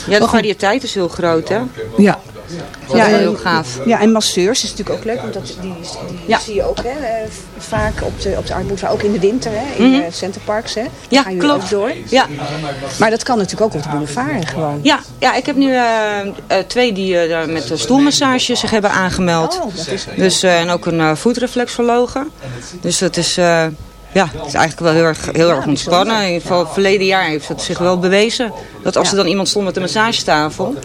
Ja, de variëteit is heel groot, hè? Ja, Dat is Ja, en- heel gaaf. Ja, en masseurs is natuurlijk ook leuk, want dat, die, die Ja. zie je ook hè, eh, vaak op de, op de ook in de winter, hè, in Mhm. de centerparks. Hè. Ja, gaan klopt. ook door. Ja, Maar dat kan natuurlijk ook op de boulevard gewoon. ja, ja ik heb nu eh, twee die daar met de stoelmassage zich hebben aangemeld. Oh, dat is Dus, en ook een voetreflexologe. Dus dat is, ja, het is eigenlijk wel heel erg, heel erg ontspannen. In ieder geval verleden jaar heeft het zich wel bewezen. Dat als er dan iemand stond met een massagetafel,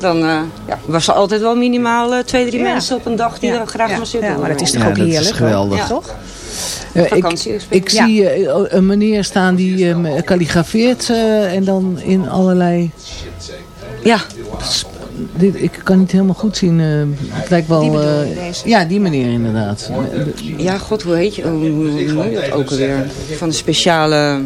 dan eh, ja, was er altijd wel minimaal eh, twee, drie Ja. mensen op een dag die Ja. er graag Ja. gemasseerd Ja, maar dat is toch Ja, ook dat is heerlijk? geweldig. Toch? Eh, ik, Vakantie is ik ja. zie een meneer staan die eh, kalligrafeert eh, en dan in allerlei... Ja, Dit, ik kan niet helemaal goed zien. eh, het lijkt wel... Die eh, ja, die meneer inderdaad. ja, god, hoe heet je? Hoe hoe noem je dat ook alweer? Van de speciale...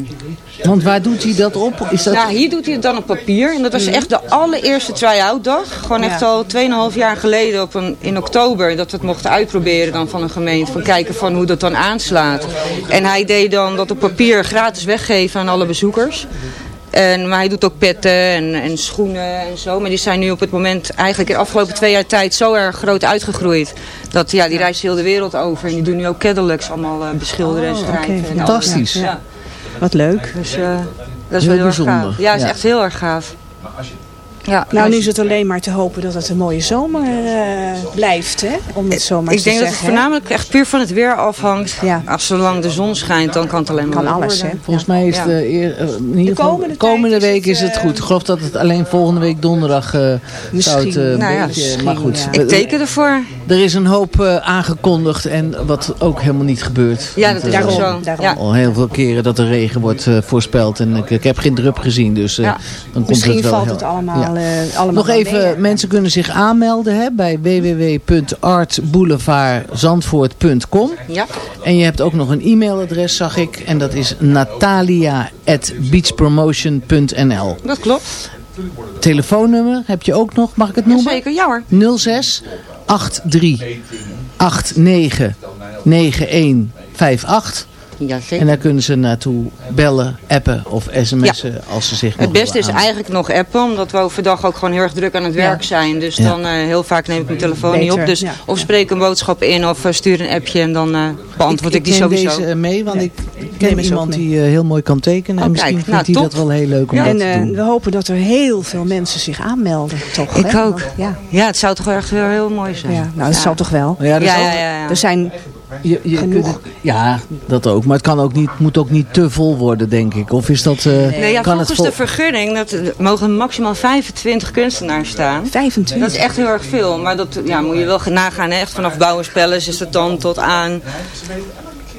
Want waar doet hij dat op? Is dat... Ja, hier doet hij het dan op papier. En dat was echt de allereerste try-out dag. Gewoon echt al 2,5 jaar geleden op een, in oktober. Dat we het mochten uitproberen dan van een gemeente. Van kijken van hoe dat dan aanslaat. En hij deed dan dat op papier gratis weggeven aan alle bezoekers. En, maar hij doet ook petten en, en schoenen en zo. Maar die zijn nu op het moment eigenlijk in de afgelopen twee jaar tijd zo erg groot uitgegroeid. Dat ja, die reizen heel de wereld over. En die doen nu ook Cadillacs allemaal eh, beschilderen en Oh, schrijven. oké. en Fantastisch. Ja. Wat leuk. Dus eh, dat is Heel wel heel erg bijzonder. gaaf. Ja, is Ja. echt heel erg gaaf. Ja, Nou, nu is het alleen maar te hopen dat het een mooie zomer eh, blijft, hè? Om het zo maar ik te denk dat het zeggen. voornamelijk echt puur van het weer afhangt. Ja. Als zolang de zon schijnt, dan kan het alleen maar Kan alles, worden. hè? Volgens mij is Ja. de, eh, in ieder geval, komende komende, week het, is het eh, goed. Ik geloof dat het alleen volgende week donderdag eh zou het eh, Nou ja, beetje... misschien, maar goed, Ik teken ervoor. er is een hoop aangekondigd en wat ook helemaal niet gebeurt. Ja, dat is Daarom, zo. daarom. Ja. Al heel veel keren dat er regen wordt voorspeld. En ik, ik heb geen drup gezien, dus eh, Ja. dan komt Misschien het wel valt heel- het allemaal, Eh, allemaal Nog even, mensen kunnen zich aanmelden hè, bij www.artboulevardzandvoort.com. Ja. En je hebt ook nog een e-mailadres, zag ik. En dat is natalia.beachpromotion.nl Dat klopt. Telefoonnummer heb je ook nog, mag ik het noemen? Zeker, ja hoor. 06 83 89 9158. Ja, En daar kunnen ze naartoe bellen, appen of sms'en als ze zich Het beste is eigenlijk nog appen, omdat we overdag ook gewoon heel erg druk aan het werk zijn. Dus Ja. dan eh, heel vaak neem ik mijn telefoon niet op. Dus ja. of spreek een boodschap in of eh, stuur een appje en dan eh, beantwoord ik, die neem sowieso. deze eh, mee, want ik Neem ken iemand die heel mooi kan tekenen. Oh, en misschien kijk. vindt Nou, hij dat wel heel leuk om Ja. dat En te doen. we hopen dat er heel veel mensen zich aanmelden, toch? Ik hè? ook. Ja, Ja, het zou toch wel echt heel, heel mooi zijn. ja. nou dat zal toch wel. Ja. Er zijn Je, je Genoeg. kunt het- ja, dat ook. Maar het kan ook niet, moet ook niet te vol worden, denk ik. Of is dat... eh, Nee, ja, kan het volgens vol- de vergunning dat, er mogen maximaal 25 kunstenaars staan. 25. Dat is echt heel erg veel, maar dat ja, moet je wel nagaan. Hè? Echt vanaf Bouwers Palace is het dan tot aan...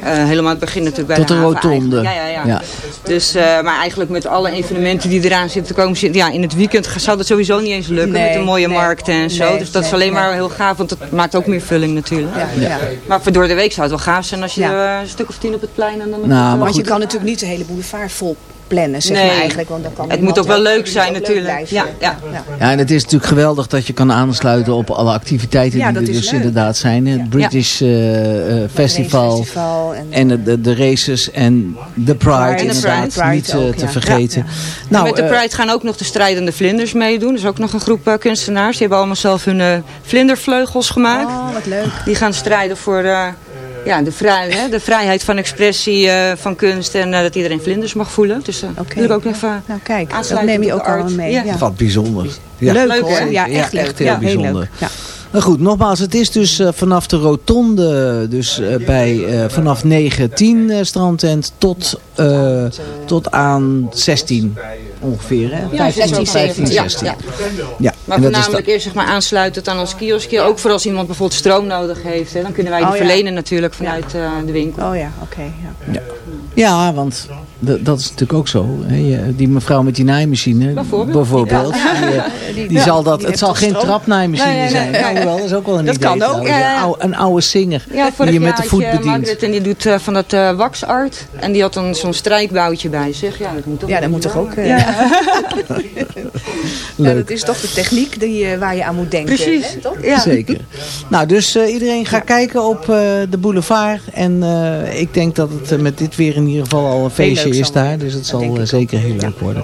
eh, helemaal het begin natuurlijk bij Tot de rotonde. Ja, ja, ja. Ja. Dus, eh, maar eigenlijk met alle evenementen die eraan zitten te komen... zit- Ja, in het weekend zou dat sowieso niet eens lukken Nee, met de mooie nee, markten en zo. nee, dus dat is nee, alleen maar heel gaaf, want dat maakt ook meer vulling natuurlijk. Ja, ja. Maar voor door de week zou het wel gaaf zijn als je Ja. er, een stuk of tien op het plein en dan... Nou, maar Want je kan natuurlijk niet de hele boulevard vol plannen, zeg Nee. maar eigenlijk. Want dan kan Het moet ook wel leuk het zijn moet ook natuurlijk. leuk Ja, ja. Ja, en het is natuurlijk geweldig dat je kan aansluiten op alle activiteiten Ja, die er dus leuk. inderdaad zijn. Het British eh, eh, Festival. Festival en, En de, de, de races en de Pride, En inderdaad, Pride niet eh, ook, te ja. vergeten. Nou, Nou, met de Pride gaan ook nog de strijdende vlinders meedoen. Dus ook nog een groep eh, kunstenaars. Die hebben allemaal zelf hun eh, vlindervleugels gemaakt. Oh, wat leuk. Die gaan strijden voor eh, ja, de, vrij, hè, de vrijheid van expressie eh, van kunst. En eh, dat iedereen vlinders mag voelen. Dus uh, Oké. wil ik ook even Nou kijk, dat aansluiten neem je ook allemaal art. mee. Ja. Ja. wat bijzonder. Ja. Leuk, Leuk, hoor. hè? Ja, echt leuk. echt heel ja, bijzonder. leuk. Nou goed, nogmaals, het is dus eh, vanaf de rotonde, dus eh, bij, eh, vanaf 9, 10 eh, strandtent tot, tot aan 16 ongeveer. Hè? Ja, 15, 15, Ja, 16. ja. Ja, Maar en dat is voornamelijk eerst zeg maar, aansluitend aan ons kioskje. Ook voor als iemand bijvoorbeeld stroom nodig heeft. Hè, dan kunnen wij die Oh, ja. verlenen natuurlijk vanuit de winkel. Oh ja, oké. ja. Ja, want dat, is natuurlijk ook zo. Hè. Die mevrouw met die naaimachine, Bijvoorbeeld. bijvoorbeeld, Ja. die, Die- zal dat, die het zal geen trapnaaimachine Nee, zijn. wel, dat is ook wel een Dat idee. kan ook. Een, oude, een oude zinger Ja, die je met de voet bedient. Margaret en die doet eh, van dat eh waxart. En die had dan zo'n strijkboutje bij zich. Ja, dat moet toch Ja, dat moet toch ook... eh, Leuk. dat is toch de techniek die, waar je aan moet denken. Precies. hè, toch? Ja. Zeker. Nou, dus iedereen gaat kijken op de boulevard. En ik denk dat het met dit weer in ieder geval al een feestje leuk is daar. Dus het Dat zal zeker heel leuk worden.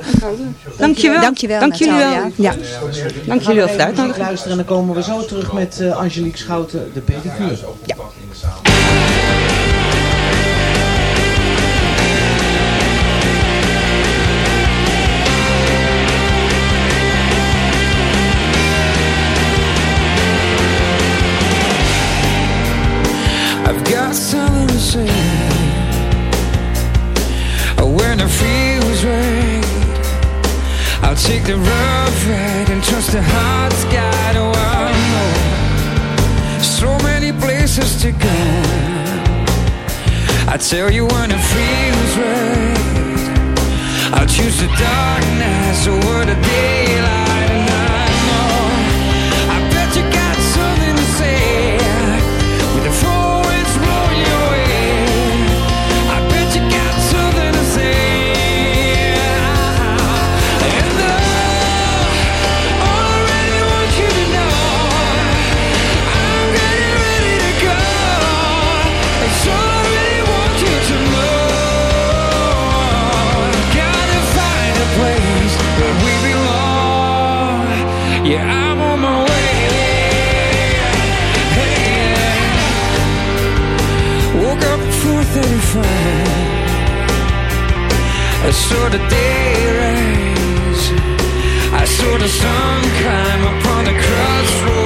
Dankjewel. Dankjewel, Dank jullie wel. Ja. Dank jullie wel voor de uitnodiging. luisteren en dan komen we zo terug met eh, Angelique Schouten, de pedicure. Ja. Take the rough ride and trust the heart's guide. Oh, I know so many places to go. I tell you when it feels right, I'll choose the dark nights over the daylight. At 4:35. I saw the day rise. I saw the sun climb upon the crossroads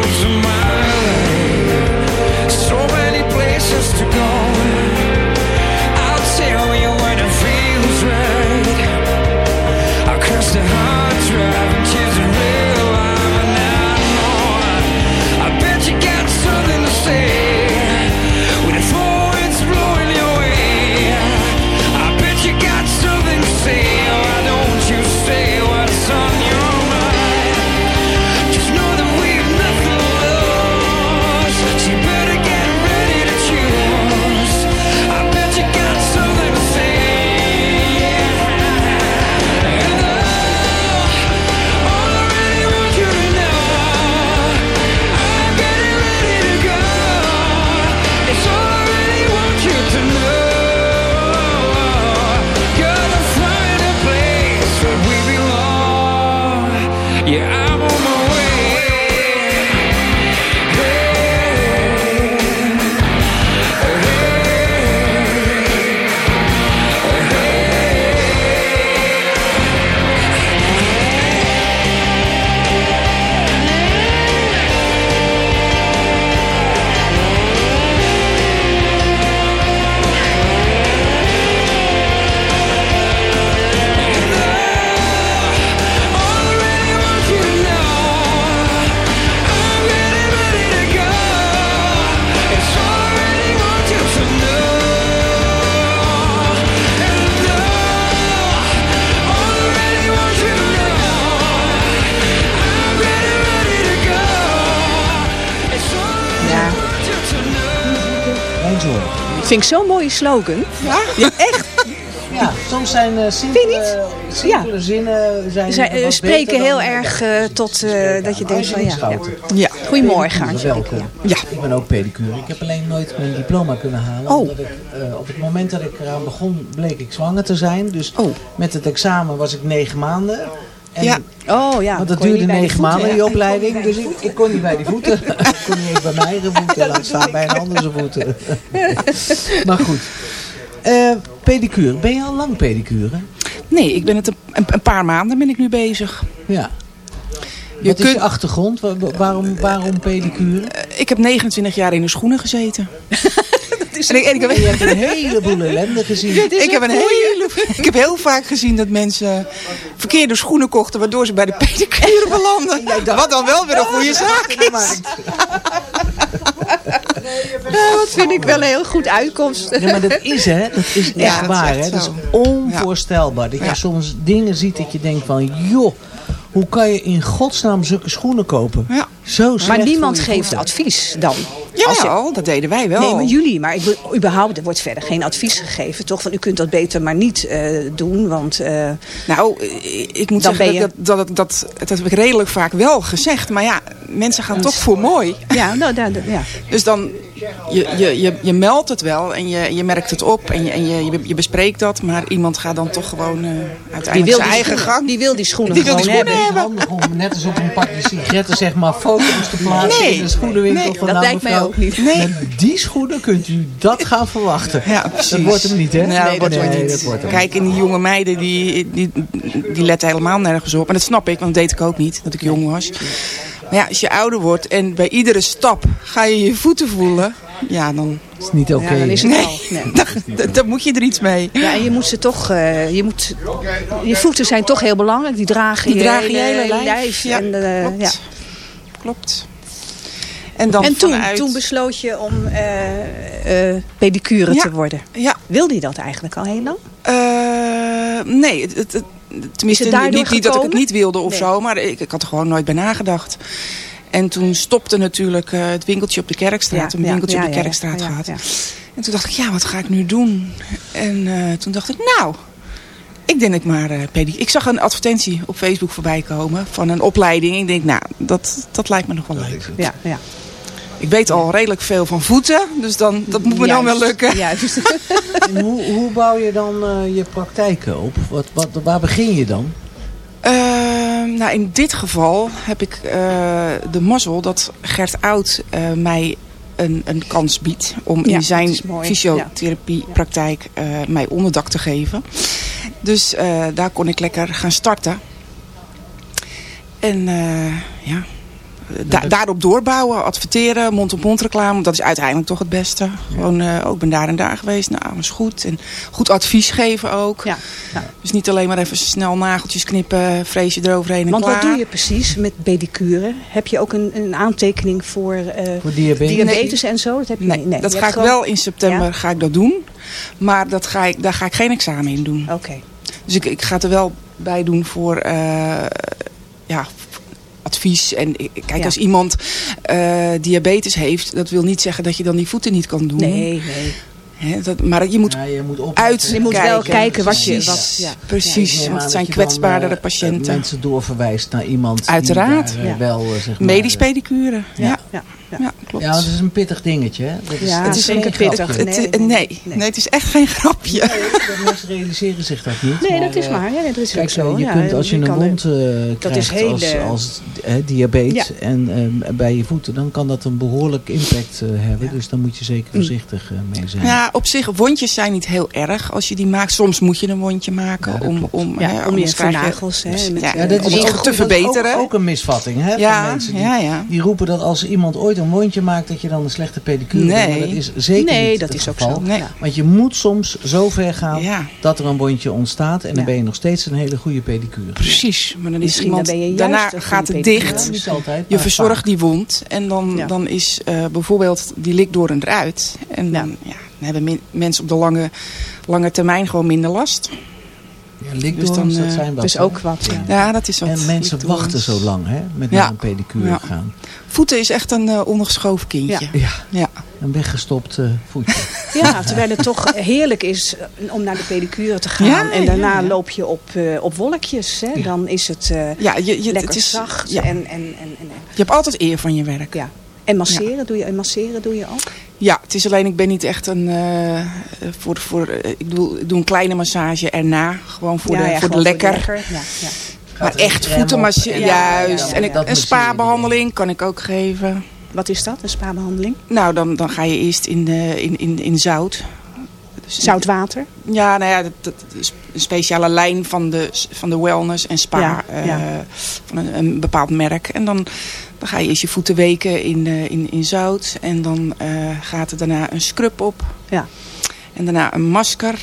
Enjoy. Vind ik zo'n mooie slogan. Ja? echt. Ja, soms zijn eh simpele, simpele zinnen zijn Zij eh, spreken heel dan- erg eh, tot eh, dat je denkt van ja. ja. Goedemorgen, welkom. Ja. Ik ben ook pedicure. Ik heb alleen nooit mijn diploma kunnen halen. Oh. Omdat ik, eh, op het moment dat ik eraan begon, bleek ik zwanger te zijn. Dus Oh. met het examen was ik negen maanden. En, Ja. Oh ja. Want dat duurde negen maanden, die opleiding. Dus ik, ik kon niet bij die voeten. ik kon niet eens bij mijn eigen voeten. Laat staan bij een andere voeten. maar goed. Eh, pedicure. Ben je al lang pedicure? Nee, ik ben het een, een, paar maanden ben ik nu bezig. Ja. Je Wat is je achtergrond? Wa- wa- Waarom, waarom pedicure? Ik heb 29 jaar in de schoenen gezeten. En ik, en ik heb, Je hebt een heleboel ellende gezien. ik, heb een hele, ik heb heel vaak gezien dat mensen verkeerde schoenen kochten... waardoor ze bij de pedicure belanden. Wat dan wel weer een goede zaak is. Ja, dat vind ik wel een heel goed uitkomst. Ja, maar dat is hè, dat is echt Ja, dat is waar echt hè. Dus zo. onvoorstelbaar. Dat je soms dingen ziet dat je denkt van... joh, hoe kan je in godsnaam zulke schoenen kopen? Ja. Zo slecht Maar niemand geeft advies dan. Ja, Als je- dat deden wij wel. Nee, maar jullie. Maar ik, bedoel, überhaupt, er wordt verder geen advies gegeven, toch? Van u kunt dat beter maar niet eh, doen, want... eh, Nou, eh, ik moet zeggen dat, dat, dat, dat, dat heb ik redelijk vaak wel gezegd. Maar ja, mensen gaan toch voor mooi. ja, nou, ja. Dus dan, je, je, je, je meldt het wel en je, je merkt het op en, je, en je, je, bespreekt dat. Maar iemand gaat dan toch gewoon eh, Die uiteindelijk wil zijn die eigen schoenen- gang. Die wil die schoenen Die wil die gewoon schoenen hebben. Het is handig om net als op een pakje sigaretten zeg maar foto's te plaatsen Nee. in de schoenenwinkel. Nee, van dat nou, lijkt mij ook niet. Nee. Met die schoenen kunt u dat gaan verwachten. Ja, precies. Dat wordt hem niet, hè? Ja, dat wordt nee, hem niet. dat wordt hem Kijk, en die jonge meiden, die, die, die letten helemaal nergens op. En dat snap ik, want dat deed ik ook niet, dat ik jong was. Maar ja, als je ouder wordt en bij iedere stap ga je je voeten voelen. Ja, dan, is niet oké. Ja, dan is het Nee. al. Nee. dan, dan moet je er iets mee. Ja, en je moet ze toch, eh, je moet, je voeten zijn toch heel belangrijk. Die dragen Die je dragen je hele, hele lijf. Ja, en, eh, klopt. ja. Klopt. En, dan en toen, vanuit- toen besloot je om eh, eh, pedicure Ja. te worden. Ja. Wilde je dat eigenlijk al heel lang? Eh, nee, het, het, het- tenminste het niet, niet dat ik het niet wilde of Nee. zo, maar ik, ik had er gewoon nooit bij nagedacht. En toen stopte natuurlijk eh, het winkeltje op de Kerkstraat, Ja, een ja, winkeltje ja, op de ja, Kerkstraat ja, gehad. ja. En toen dacht ik, ja, wat ga ik nu doen? En eh, toen dacht ik, nou, ik denk ik maar eh pedi. Ik zag een advertentie op Facebook voorbij komen van een opleiding. Ik denk, nou, dat, dat lijkt me nog wel leuk. Ja, ja. Ik weet al redelijk veel van voeten, dus dan, dat moet me dan wel lukken. Juist. En hoe, hoe bouw je dan eh, je praktijken op? Wat, wat, waar begin je dan? Ehm, nou, in dit geval heb ik eh, de mazzel dat Gert Oud eh, mij een, een kans biedt om Ja, in zijn fysiotherapiepraktijk eh, mij onderdak te geven. Dus eh, daar kon ik lekker gaan starten. En eh, ja, da- daarop doorbouwen, adverteren, mond-op-mond reclame. Dat is uiteindelijk toch het beste. Gewoon, eh, ook ben daar en daar geweest. Nou, dat is goed. En goed advies geven ook. Ja, Dus niet alleen maar even snel nageltjes knippen, vrees je eroverheen en Want klaar. wat doe je precies met pedicure? Heb je ook een, een aantekening voor, eh, Voor diabetes? diabetes en zo? Dat heb je Nee, niet. Nee, dat je ga ik wel in september Ja? ga ik dat doen. Maar dat ga ik, daar ga ik geen examen in doen. Oké. Dus ik, ik ga het er wel bij doen voor eh, ja, advies. En kijk, Ja. als iemand eh, diabetes heeft, dat wil niet zeggen dat je dan die voeten niet kan doen. Nee, nee. Dat, maar je moet Ja, je moet uit. Je moet wel kijken wat je... Precies. Wat, ja. Precies, want het zijn dan, kwetsbaardere eh, patiënten. mensen doorverwijst naar iemand Uiteraard. die daar, eh, Ja. wel, eh, zeg maar... Medisch eh, pedicure. Ja. Ja. Ja. Ja, klopt. Ja, dat is een pittig dingetje, hè? Dat is, Ja, het is zeker geen pittig. grapje. Het- Nee, het- nee, nee, het is echt geen grapje. Nee, mensen realiseren zich dat niet. Nee, dat is eh, maar. Ja, dat is Kijk, ook zo. eh, je ja, kunt als je een wond eh, dat krijgt is hele- als, als eh, diabetes en eh, bij je voeten, dan kan dat een behoorlijk impact eh, hebben. Dus daar moet je zeker voorzichtig eh, mee zijn. Ja, op zich, wondjes zijn niet heel erg als je die maakt. Soms moet je een wondje maken om, om, Ja, hè, om je ook, te goed, dat is verbeteren. Ook, ook een misvatting hè, Ja, van mensen. Die, ja, ja. die roepen dat als iemand ooit een wondje maakt, dat je dan een slechte pedicure Nee. doet. Maar dat is zeker Nee, niet dat het is ook zo. Nee. Want je moet soms zo ver gaan Ja. dat er een wondje ontstaat. En dan ben je nog steeds een hele goede pedicure. Precies, maar dan is Misschien iemand, dan ben je daarna gaat het dicht. Ja, niet altijd, Je verzorgt vaak. die wond en dan, Ja. dan is eh, bijvoorbeeld die likdoorn eruit. En dan, ja. dan hebben men- mensen op de lange, lange termijn gewoon minder last. Ja, likdoorns, Dus dan, dat eh, zijn wat. Dus ook wat. Ja. Ja, dat is wat. En mensen wachten zo lang hè, met Ja. naar een pedicure Ja. gaan. Voeten is echt een eh, ondergeschoven kindje. Ja, Ja. een weggestopt eh, voetje. Ja, terwijl het toch heerlijk is eh, om naar de pedicure te gaan. Ja, en daarna ja, ja. loop je op, eh, op wolkjes. Hè. Ja. Dan is het eh, Ja, je, je, lekker het is, zacht. ja. En, en, en, en, Je hebt altijd eer van je werk. ja. en masseren, doe je, en masseren doe je ook? Ja, het is alleen, ik ben niet echt een, eh, voor, voor, eh, ik, bedoel, ik doe een kleine massage erna. Gewoon voor, ja, de, ja, voor de lekker. Ja, ja. Maar echt voetenmassage, juist. Ja, en ik, een spa-behandeling kan ik ook geven. Wat is dat, een spa-behandeling? Nou, dan, dan ga je eerst in, de, in, in, in zout. Dus- Zout water? Ja, nou ja, dat, dat is een speciale lijn van de, van de wellness en spa eh, van een, een bepaald merk. En dan, dan ga je eerst je voeten weken in, eh, in, in zout. En dan eh, gaat er daarna een scrub op. Ja. En daarna een masker.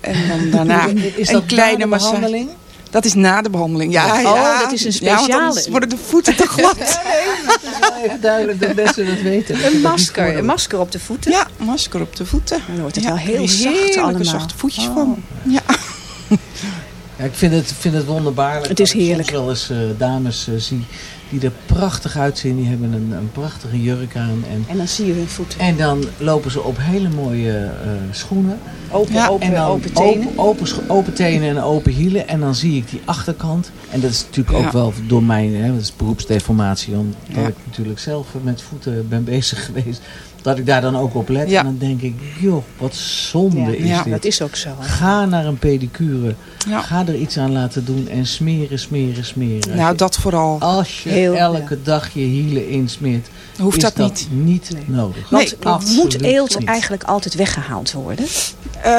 En dan daarna Is een dat kleine na de massage. behandeling? Dat is na de behandeling. Ja, Oh, ja. dat is een Ja, want speciale. worden de voeten te glad. Het is wel even duidelijk dat mensen dat weten. Ik Een dat masker, een masker op de voeten. Ja, masker op de voeten. Dan wordt het Ja, wel heel zacht heerlijke allemaal. zachte voetjes Oh. van. Ja. Ja, ik vind het, vind het wonderbaarlijk. Het is dat ik heerlijk. soms wel eens eh, dames eh, zie die er prachtig uitzien. Die hebben een, een prachtige jurk aan. En, En dan zie je hun voeten. en dan lopen ze op hele mooie eh, schoenen. Open, Ja, open, en dan open tenen. Open, open, tenen en open hielen. En dan zie ik die achterkant. En dat is natuurlijk Ja. ook wel door mijn hè, dat is beroepsdeformatie. Omdat Ja. ik natuurlijk zelf met voeten ben bezig geweest. Dat ik daar dan ook op let. Ja. En dan denk ik, joh, wat zonde Ja, is ja, dit. Dat is ook zo. hè. Ga naar een pedicure. Ja. Ga er iets aan laten doen en smeren, smeren, smeren. Nou, dat vooral. Als je Heel, elke dag je hielen insmeert, Hoeft is dat dat niet. niet, Nee. nodig. Want Nee, absoluut moet eelt niet. eigenlijk altijd weggehaald worden? Eh,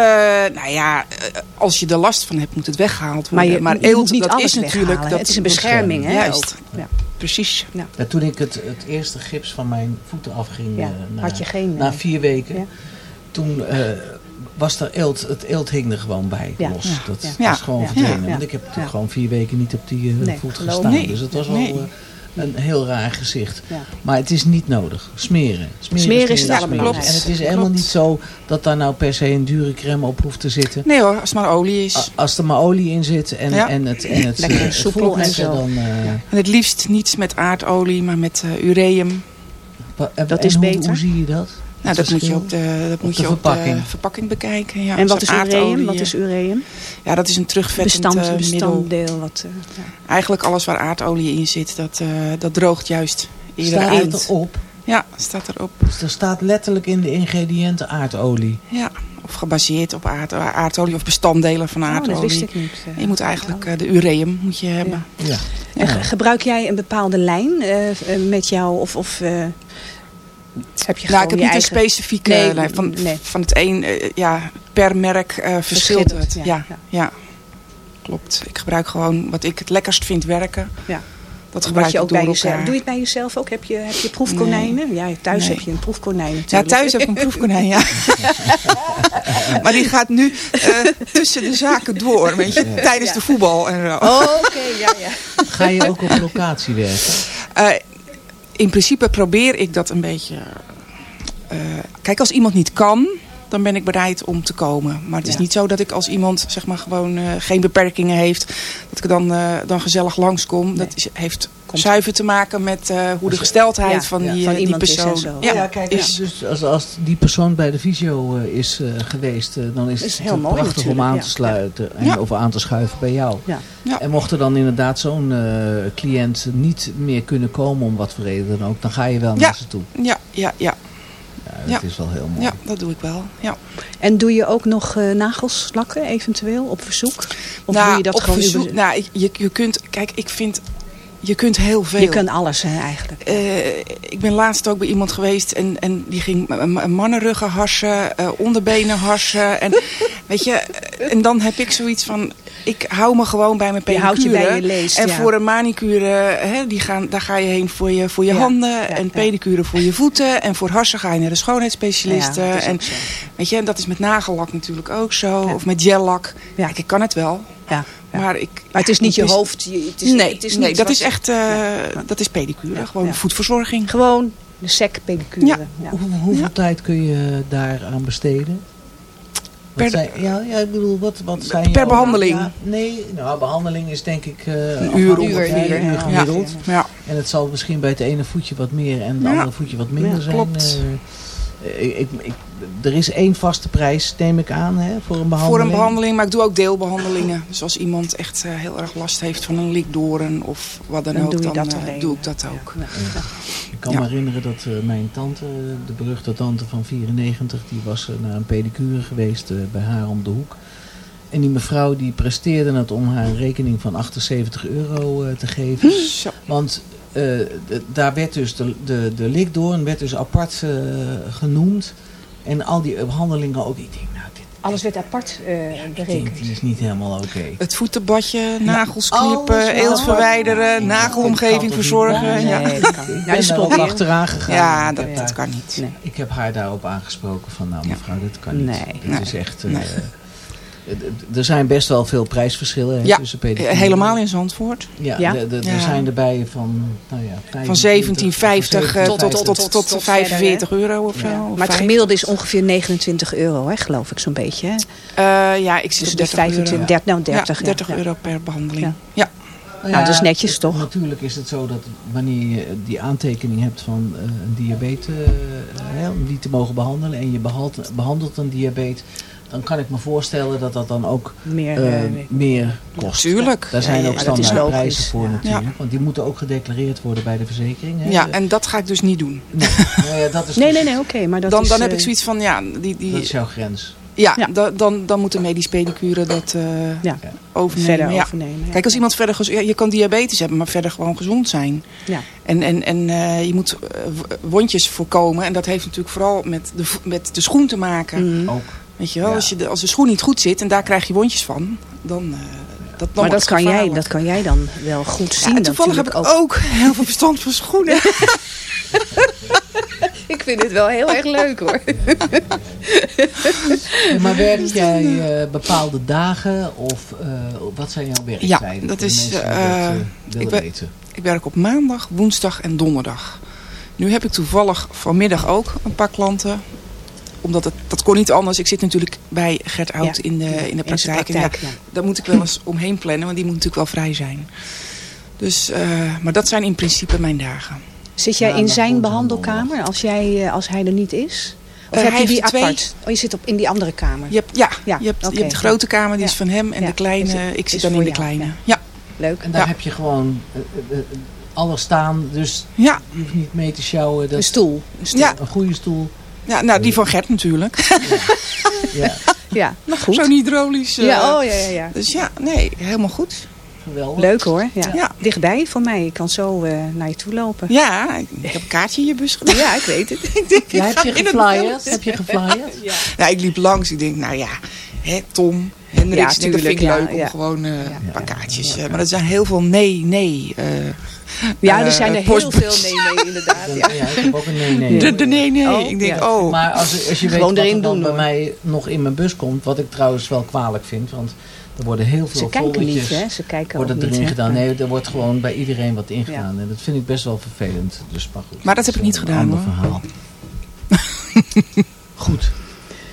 nou ja, eh, als je er last van hebt, moet het weggehaald Maar worden. je, Maar, eelt, moet niet dat alles is natuurlijk... weghalen. Dat, het is een bescherming, hè? Juist. Ja. Precies. Ja, toen ik het, het eerste gips van mijn voeten afging, Ja, eh, na, had je geen, na vier weken, ja. toen eh, was er eelt, het eelt hing er gewoon bij, Ja, los. ja, Dat ja. was Ja, gewoon ja, verdwenen. ja, Want ik heb natuurlijk gewoon vier weken niet op die eh, Nee, voet gestaan. Nee, Dus het was wel nee. eh, een heel raar gezicht. Ja. Maar het is niet nodig. Smeren. Smeren, Smeren is het smeren. allerbelangrijkste. En het is Klopt. helemaal niet zo dat daar nou per se een dure crème op hoeft te zitten. Nee hoor, als het maar olie is. A- Als er maar olie in zit en, Ja. en het, en het, Lekker eh, het soepel en zo. dan... En het liefst niet met aardolie, maar met eh, ureum. en- Dat en is hoe, beter. Hoe zie je dat? Nou, dat moet je op de, dat moet de je op verpakking. de verpakking bekijken. Ja, En wat is ureum? Wat is ureum? Ja, dat is een terugvettend Bestand, eh, bestanddeel. Wat, eh, ja. Eigenlijk alles waar aardolie in zit, dat, eh, dat droogt juist eerder Staat uit. erop? Ja, staat erop. Dus er staat letterlijk in de ingrediënten aardolie. Ja, of gebaseerd op aard, aardolie of bestanddelen van Oh, aardolie. dat wist ik niet. Je moet eigenlijk eh, de ureum moet je hebben. Ja. En ge- gebruik jij een bepaalde lijn met jou? Of, of eh, heb je Nou, ik heb je niet eigen... een specifieke Nee, lijn. Van, nee. van het een, eh, ja, per merk eh, verschilt het. ja, Ja, ja. ja. klopt. Ik gebruik gewoon wat ik het lekkerst vind werken. Ja. Dat Wat gebruik je ik ook bij jezelf. elkaar. Doe je het bij jezelf ook? Heb je, heb je proefkonijnen? Ja, thuis Nee. heb je een proefkonijn Ja, thuis heb ik een proefkonijn, ja. maar die gaat nu eh, tussen de zaken door, weet je, tijdens de voetbal en zo. Oh, oké, ja, ja. Ga je ook op locatie werken? Eh, in principe probeer ik dat een beetje... eh, kijk, als iemand niet kan, dan ben ik bereid om te komen. Maar het is Ja. niet zo dat ik als iemand zeg maar, gewoon eh, geen beperkingen heeft... dat ik dan, eh, dan gezellig langskom. Dat is, heeft zuiver te maken met eh, hoe de gesteldheid Ja, van ja, die, van eh, die persoon... zo. Ja, ja kijk, is, dus als, als die persoon bij de visio eh, is eh, geweest, dan is, Is het heel prachtig om aan te sluiten en, Ja. of aan te schuiven bij jou. Ja. Ja. En mocht er dan inderdaad zo'n eh, cliënt niet meer kunnen komen om wat voor reden dan ook, dan ga je wel Ja. naar ze toe. ja, ja, ja, Ja, dat Ja. is wel heel mooi. ja, dat doe ik wel. Ja. En doe je ook nog eh, nagels lakken eventueel op verzoek? Of nou, doe je dat op gewoon... verzoek- nou, je, je kunt, kijk, ik vind, je kunt heel veel. je kunt alles hè, eigenlijk. Eh, ik ben laatst ook bij iemand geweest en, en die ging mannenruggen harsen, eh, onderbenen harsen. En, weet je, eh, en dan heb ik zoiets van, ik hou me gewoon bij mijn Je pedicure. houdt je bij je leest, En ja. voor een manicure, hè, die gaan, daar ga je heen voor je, voor je Ja, handen. ja, en pedicure voor je voeten. En voor harsen ga je naar de schoonheidsspecialisten. En, weet je, dat is met nagellak natuurlijk ook zo. Of met gellak. Ja. Kijk, ik kan het wel. Ja, ja. Maar, ik, Maar het is niet je hoofd. je- Het is, nee, het is nee dat is echt eh, dat is pedicure. Ja, Gewoon ja. voetverzorging. Gewoon de sec pedicure. Ja. Ja. Hoe, hoeveel tijd kun je daaraan besteden? Per- zijn, ja, ja, ik bedoel, wat, wat zijn Per behandeling? Ja, nee, nou, behandeling is denk ik... eh, Een uur ongeveer, ja, een uur ja. gemiddeld. Ja. En het zal misschien bij het ene voetje wat meer en het Ja. andere voetje wat minder Ja, zijn. klopt. Eh, ik, ik, ik- er is één vaste prijs, neem ik aan, hè, voor een behandeling. Voor een behandeling, maar ik doe ook deelbehandelingen. Dus als iemand echt eh, heel erg last heeft van een likdoren of wat dan, Dan ook, doe dan dat eh, doe ik dat ook. Ik kan Ja. me herinneren dat eh, mijn tante, de beruchte tante van 94, die was naar een pedicure geweest eh, bij haar om de hoek. En die mevrouw die presteerde het om haar een rekening van 78 euro eh, te geven. Zo. Want eh, daar werd dus de, de, de likdoorn werd dus apart eh, genoemd. En al die behandelingen ook. Ik denk, nou, dit, Alles werd apart eh ik denk, berekend. die is niet helemaal oké. Het voetenbadje, nagels knippen, eelt verwijderen, Ik nagelomgeving verzorgen. Ja, Nee, dat ik kan. ben Ja, ook spullen. achteraan gegaan. ja Ik dat, kan niet. Nee. Ik heb haar daarop aangesproken van, nou mevrouw, dat kan niet. Nee. Dit Nee. is echt... eh, er zijn best wel veel prijsverschillen hè, Ja, tussen pedicure. helemaal in Zandvoort. Ja, Ja. de- de- Ja. er zijn erbij van, nou ja, Van 1750 eh, tot, tot, tot, tot, tot, tot 45 verder, hè? euro of zo. Of Maar het 50. gemiddelde is ongeveer 29 euro, hè, geloof ik zo'n beetje. Hè? Eh, ja, ik zit Dus op de 30 25, euro. 30, nou 30, Ja, ja. 30 Ja. euro per behandeling. Ja. Ja. Nou, dat is netjes, toch? Natuurlijk is het zo dat wanneer je die aantekening hebt van eh, een diabetes, eh, hè, om die te mogen behandelen en je behandelt, behandelt een diabetes, dan kan ik me voorstellen dat dat dan ook Meer, eh, eh, meer kost. Tuurlijk. Daar zijn Ja, ook ja, dat is standaard logisch. prijzen voor natuurlijk, Ja. want die moeten ook gedeclareerd worden bij de verzekering. Hè. ja, en dat ga ik dus niet doen. Nou ja, dat is Nee, dus- nee, nee, oké. maar dat Dan, is, dan heb eh, ik zoiets van, ja, die, die, Dat is jouw grens. ja, Ja. da- dan, dan moet de medisch pedicure dat eh, Ja. overnemen. verder ja. overnemen. ja. Kijk, als iemand verder je kan diabetes hebben, maar verder gewoon gezond zijn. Ja. En, en, en eh, je moet wondjes voorkomen. En dat heeft natuurlijk vooral met de, met de schoen te maken. Mhm. Ook. Weet je wel, Ja. als, je de, als de schoen niet goed zit en daar krijg je wondjes van, dan, eh, dat, dan Maar dat kan, jij, dat kan jij dan wel goed Ja, zien. en toevallig heb ik ook. heel veel verstand van schoenen. Ik vind het wel heel erg leuk hoor. Ja, maar werk jij eh, bepaalde dagen of eh, wat zijn jouw werktijden? Ja, dat is, dat, ik weten. Ik werk op maandag, woensdag en donderdag. Nu heb ik toevallig vanmiddag ook een paar klanten. Omdat het, dat kon niet anders. Ik zit natuurlijk bij Gert Oud Ja, in, de, in de in praktijk. En ja, ja. Daar moet ik wel eens omheen plannen, want die moet natuurlijk wel vrij zijn. Dus, eh, maar dat zijn in principe mijn dagen. Zit jij in zijn behandelkamer als, jij, eh, als hij er niet is? Of Eh, heb je die apart? Oh, je zit op, in die andere kamer. Je hebt, ja, Ja, je, hebt, je hebt de grote kamer, die Ja. is van hem. En Ja, de kleine, ik zit dan in de kleine. ja. Ja, Leuk. En daar Ja. heb je gewoon alles staan, dus ja, je hoeft niet mee te sjouwen. Dat Een stoel. ja. Een goede stoel. Ja nou, die van Gert natuurlijk. Ja, Ja, maar goed. Zo'n hydraulisch. eh, Ja, oh ja, ja, ja. Dus ja, nee, helemaal goed. geweldig. Leuk hoor. Ja. Ja. Dichtbij voor mij. Ik kan zo eh, naar je toe lopen. Ja, ik ik heb een kaartje in je bus gedaan. Ja, ik weet het. Ik denk, Ja, ik heb je geflyerd? Heb je geflyerd? Nou, ik liep langs. Ik denk, nou ja, hè, Tom, Hendricks, Ja, ik denk, dat vind ik tuurlijk, leuk ja, om ja. gewoon eh, een paar kaartjes. eh, maar dat zijn heel veel nee, nee. eh, Ja, er zijn er heel veel nee, nee, inderdaad. Ja. ja, ik heb ook een nee, nee. De, de nee, nee. Oh, ik denk, ja. oh. Maar als, als je weet Gewoon wat er erin dan doen, bij mij nog in mijn bus komt, wat ik trouwens wel kwalijk vind, want er worden heel veel Ze kijken niet, hè? Ze kijken worden ook niet. erin hè? gedaan. Nee, er wordt gewoon bij iedereen wat ingedaan. En dat vind ik best wel vervelend. Dus, maar, goed, Maar dat heb ik niet een gedaan, ander hoor. verhaal. goed.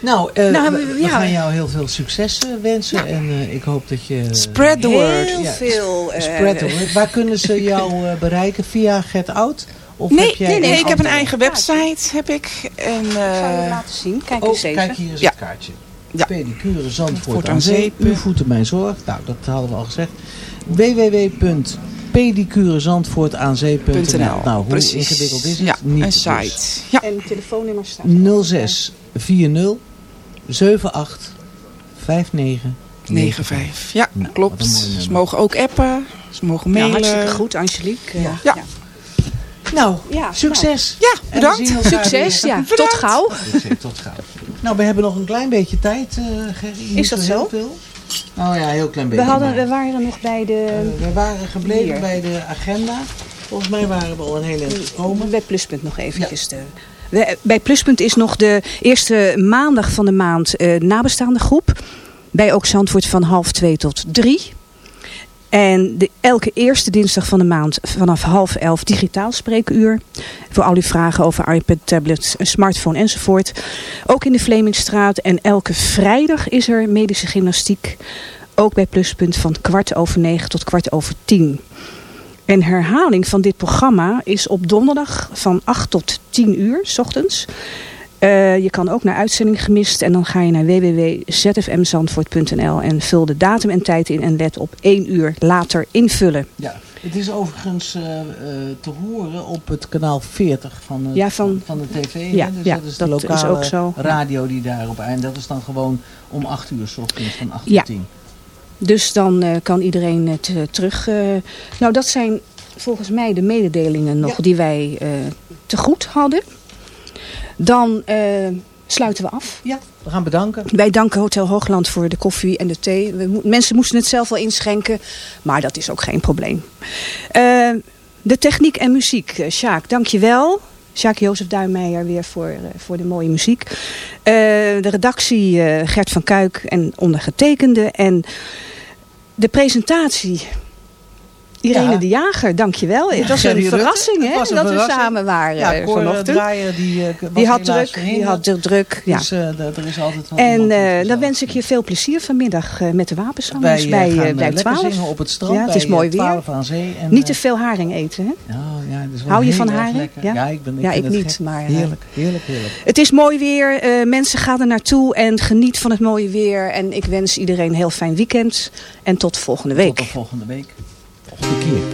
Nou, eh, Nou, we, we- we ja. gaan jou heel veel succes eh, wensen. En eh, ik hoop dat je... Spread the word. Heel Ja. veel. Spread the word. Waar kunnen ze jou bereiken? Via Get Out? Of Nee, heb jij nee, nee, ik heb een eigen website. Heb ik. En, Ik zal je laten zien. Kijk Oh, eens even. kijk hier is Ja. het kaartje. Ja. Pedicure Zandvoort aan zee. Uw voeten mijn zorg. Nou, dat hadden we al gezegd. www.pedicurezandvoortaanzee.nl Nou, hoe Precies. ingewikkeld is het? Ja, Niet een dus. site. Ja. En telefoonnummer staat 06 40 78 59 95. Ja, Nou, klopt. Ze mogen ook appen. Ze mogen Ja, mailen. hartstikke goed, Angelique. Ja. Ja. Nou, Ja, succes. Ja, En we bedankt. Succes, ja. Bedankt. Tot gauw. Tot gauw. Nou, we hebben nog een klein beetje tijd, eh Gerry. Niet Is dat heel zo? Veel. Nou ja, een heel klein We, beetje. hadden, maar- we waren nog bij de... Eh, we waren gebleven Hier. bij de agenda. Volgens mij waren we al een hele eind gekomen. Bij Pluspunt nog eventjes. De, bij Pluspunt is nog de eerste maandag van de maand eh, nabestaande groep. Bij Ook Zandvoort van half twee tot drie. En de, elke eerste dinsdag van de maand vanaf half elf digitaal spreekuur. Voor al uw vragen over iPad, tablets, smartphone enzovoort. Ook in de Vlemingstraat. En elke vrijdag is er medische gymnastiek. Ook bij Pluspunt van kwart over negen tot kwart over tien. En herhaling van dit programma is op donderdag van 8 tot 10 uur, s ochtends. Eh, je kan ook naar uitzending gemist en dan ga je naar www.zfmzandvoort.nl en vul de datum en tijd in en let op 1 uur later invullen. Ja, het is overigens eh, te horen op het kanaal 40 van, het, Ja, van- van de tv. Ja, dus ja, dat is de dat is lokale ook zo. radio die daarop eind. Dat is dan gewoon om 8 uur s ochtends van 8 Ja. tot 10. Dus dan eh, kan iedereen het eh, terug... eh, nou, dat zijn volgens mij de mededelingen nog Ja. die wij te goed hadden. Dan sluiten we af. Ja, we gaan bedanken. Wij danken Hotel Hoogland voor de koffie en de thee. We mo- mensen moesten het zelf wel inschenken, maar dat is ook geen probleem. De techniek en muziek. Sjaak, dank je wel. Jacques-Jozef Duinmeijer weer voor, eh, voor de mooie muziek. Eh, de redactie eh, Gert van Kuik en ondergetekende. En de presentatie Irene Ja. de Jager, dankjewel. Het was een verrassing hè, dat verrassing. we samen waren Ja, vanochtend. Draaier, die, was die had druk, die had er druk. Ja. Dus d- er is altijd wel En het dan wens ik je veel plezier vanmiddag met de wapenzangers bij, bij lekker 12. zingen op het strand. Ja, het bij, is mooi weer. 12 aan zee. En, Niet te veel haring eten, hè? Ja, ja, dat is wel Hou je van haring? Ja? Ik, ben, ik Ja, ik niet, gek. maar, Heerlijk, heerlijk, heerlijk. Het is mooi weer. mensen gaan er naartoe en geniet van het mooie weer. En ik wens iedereen een heel fijn weekend. En tot volgende week. Tot de volgende week. Volgende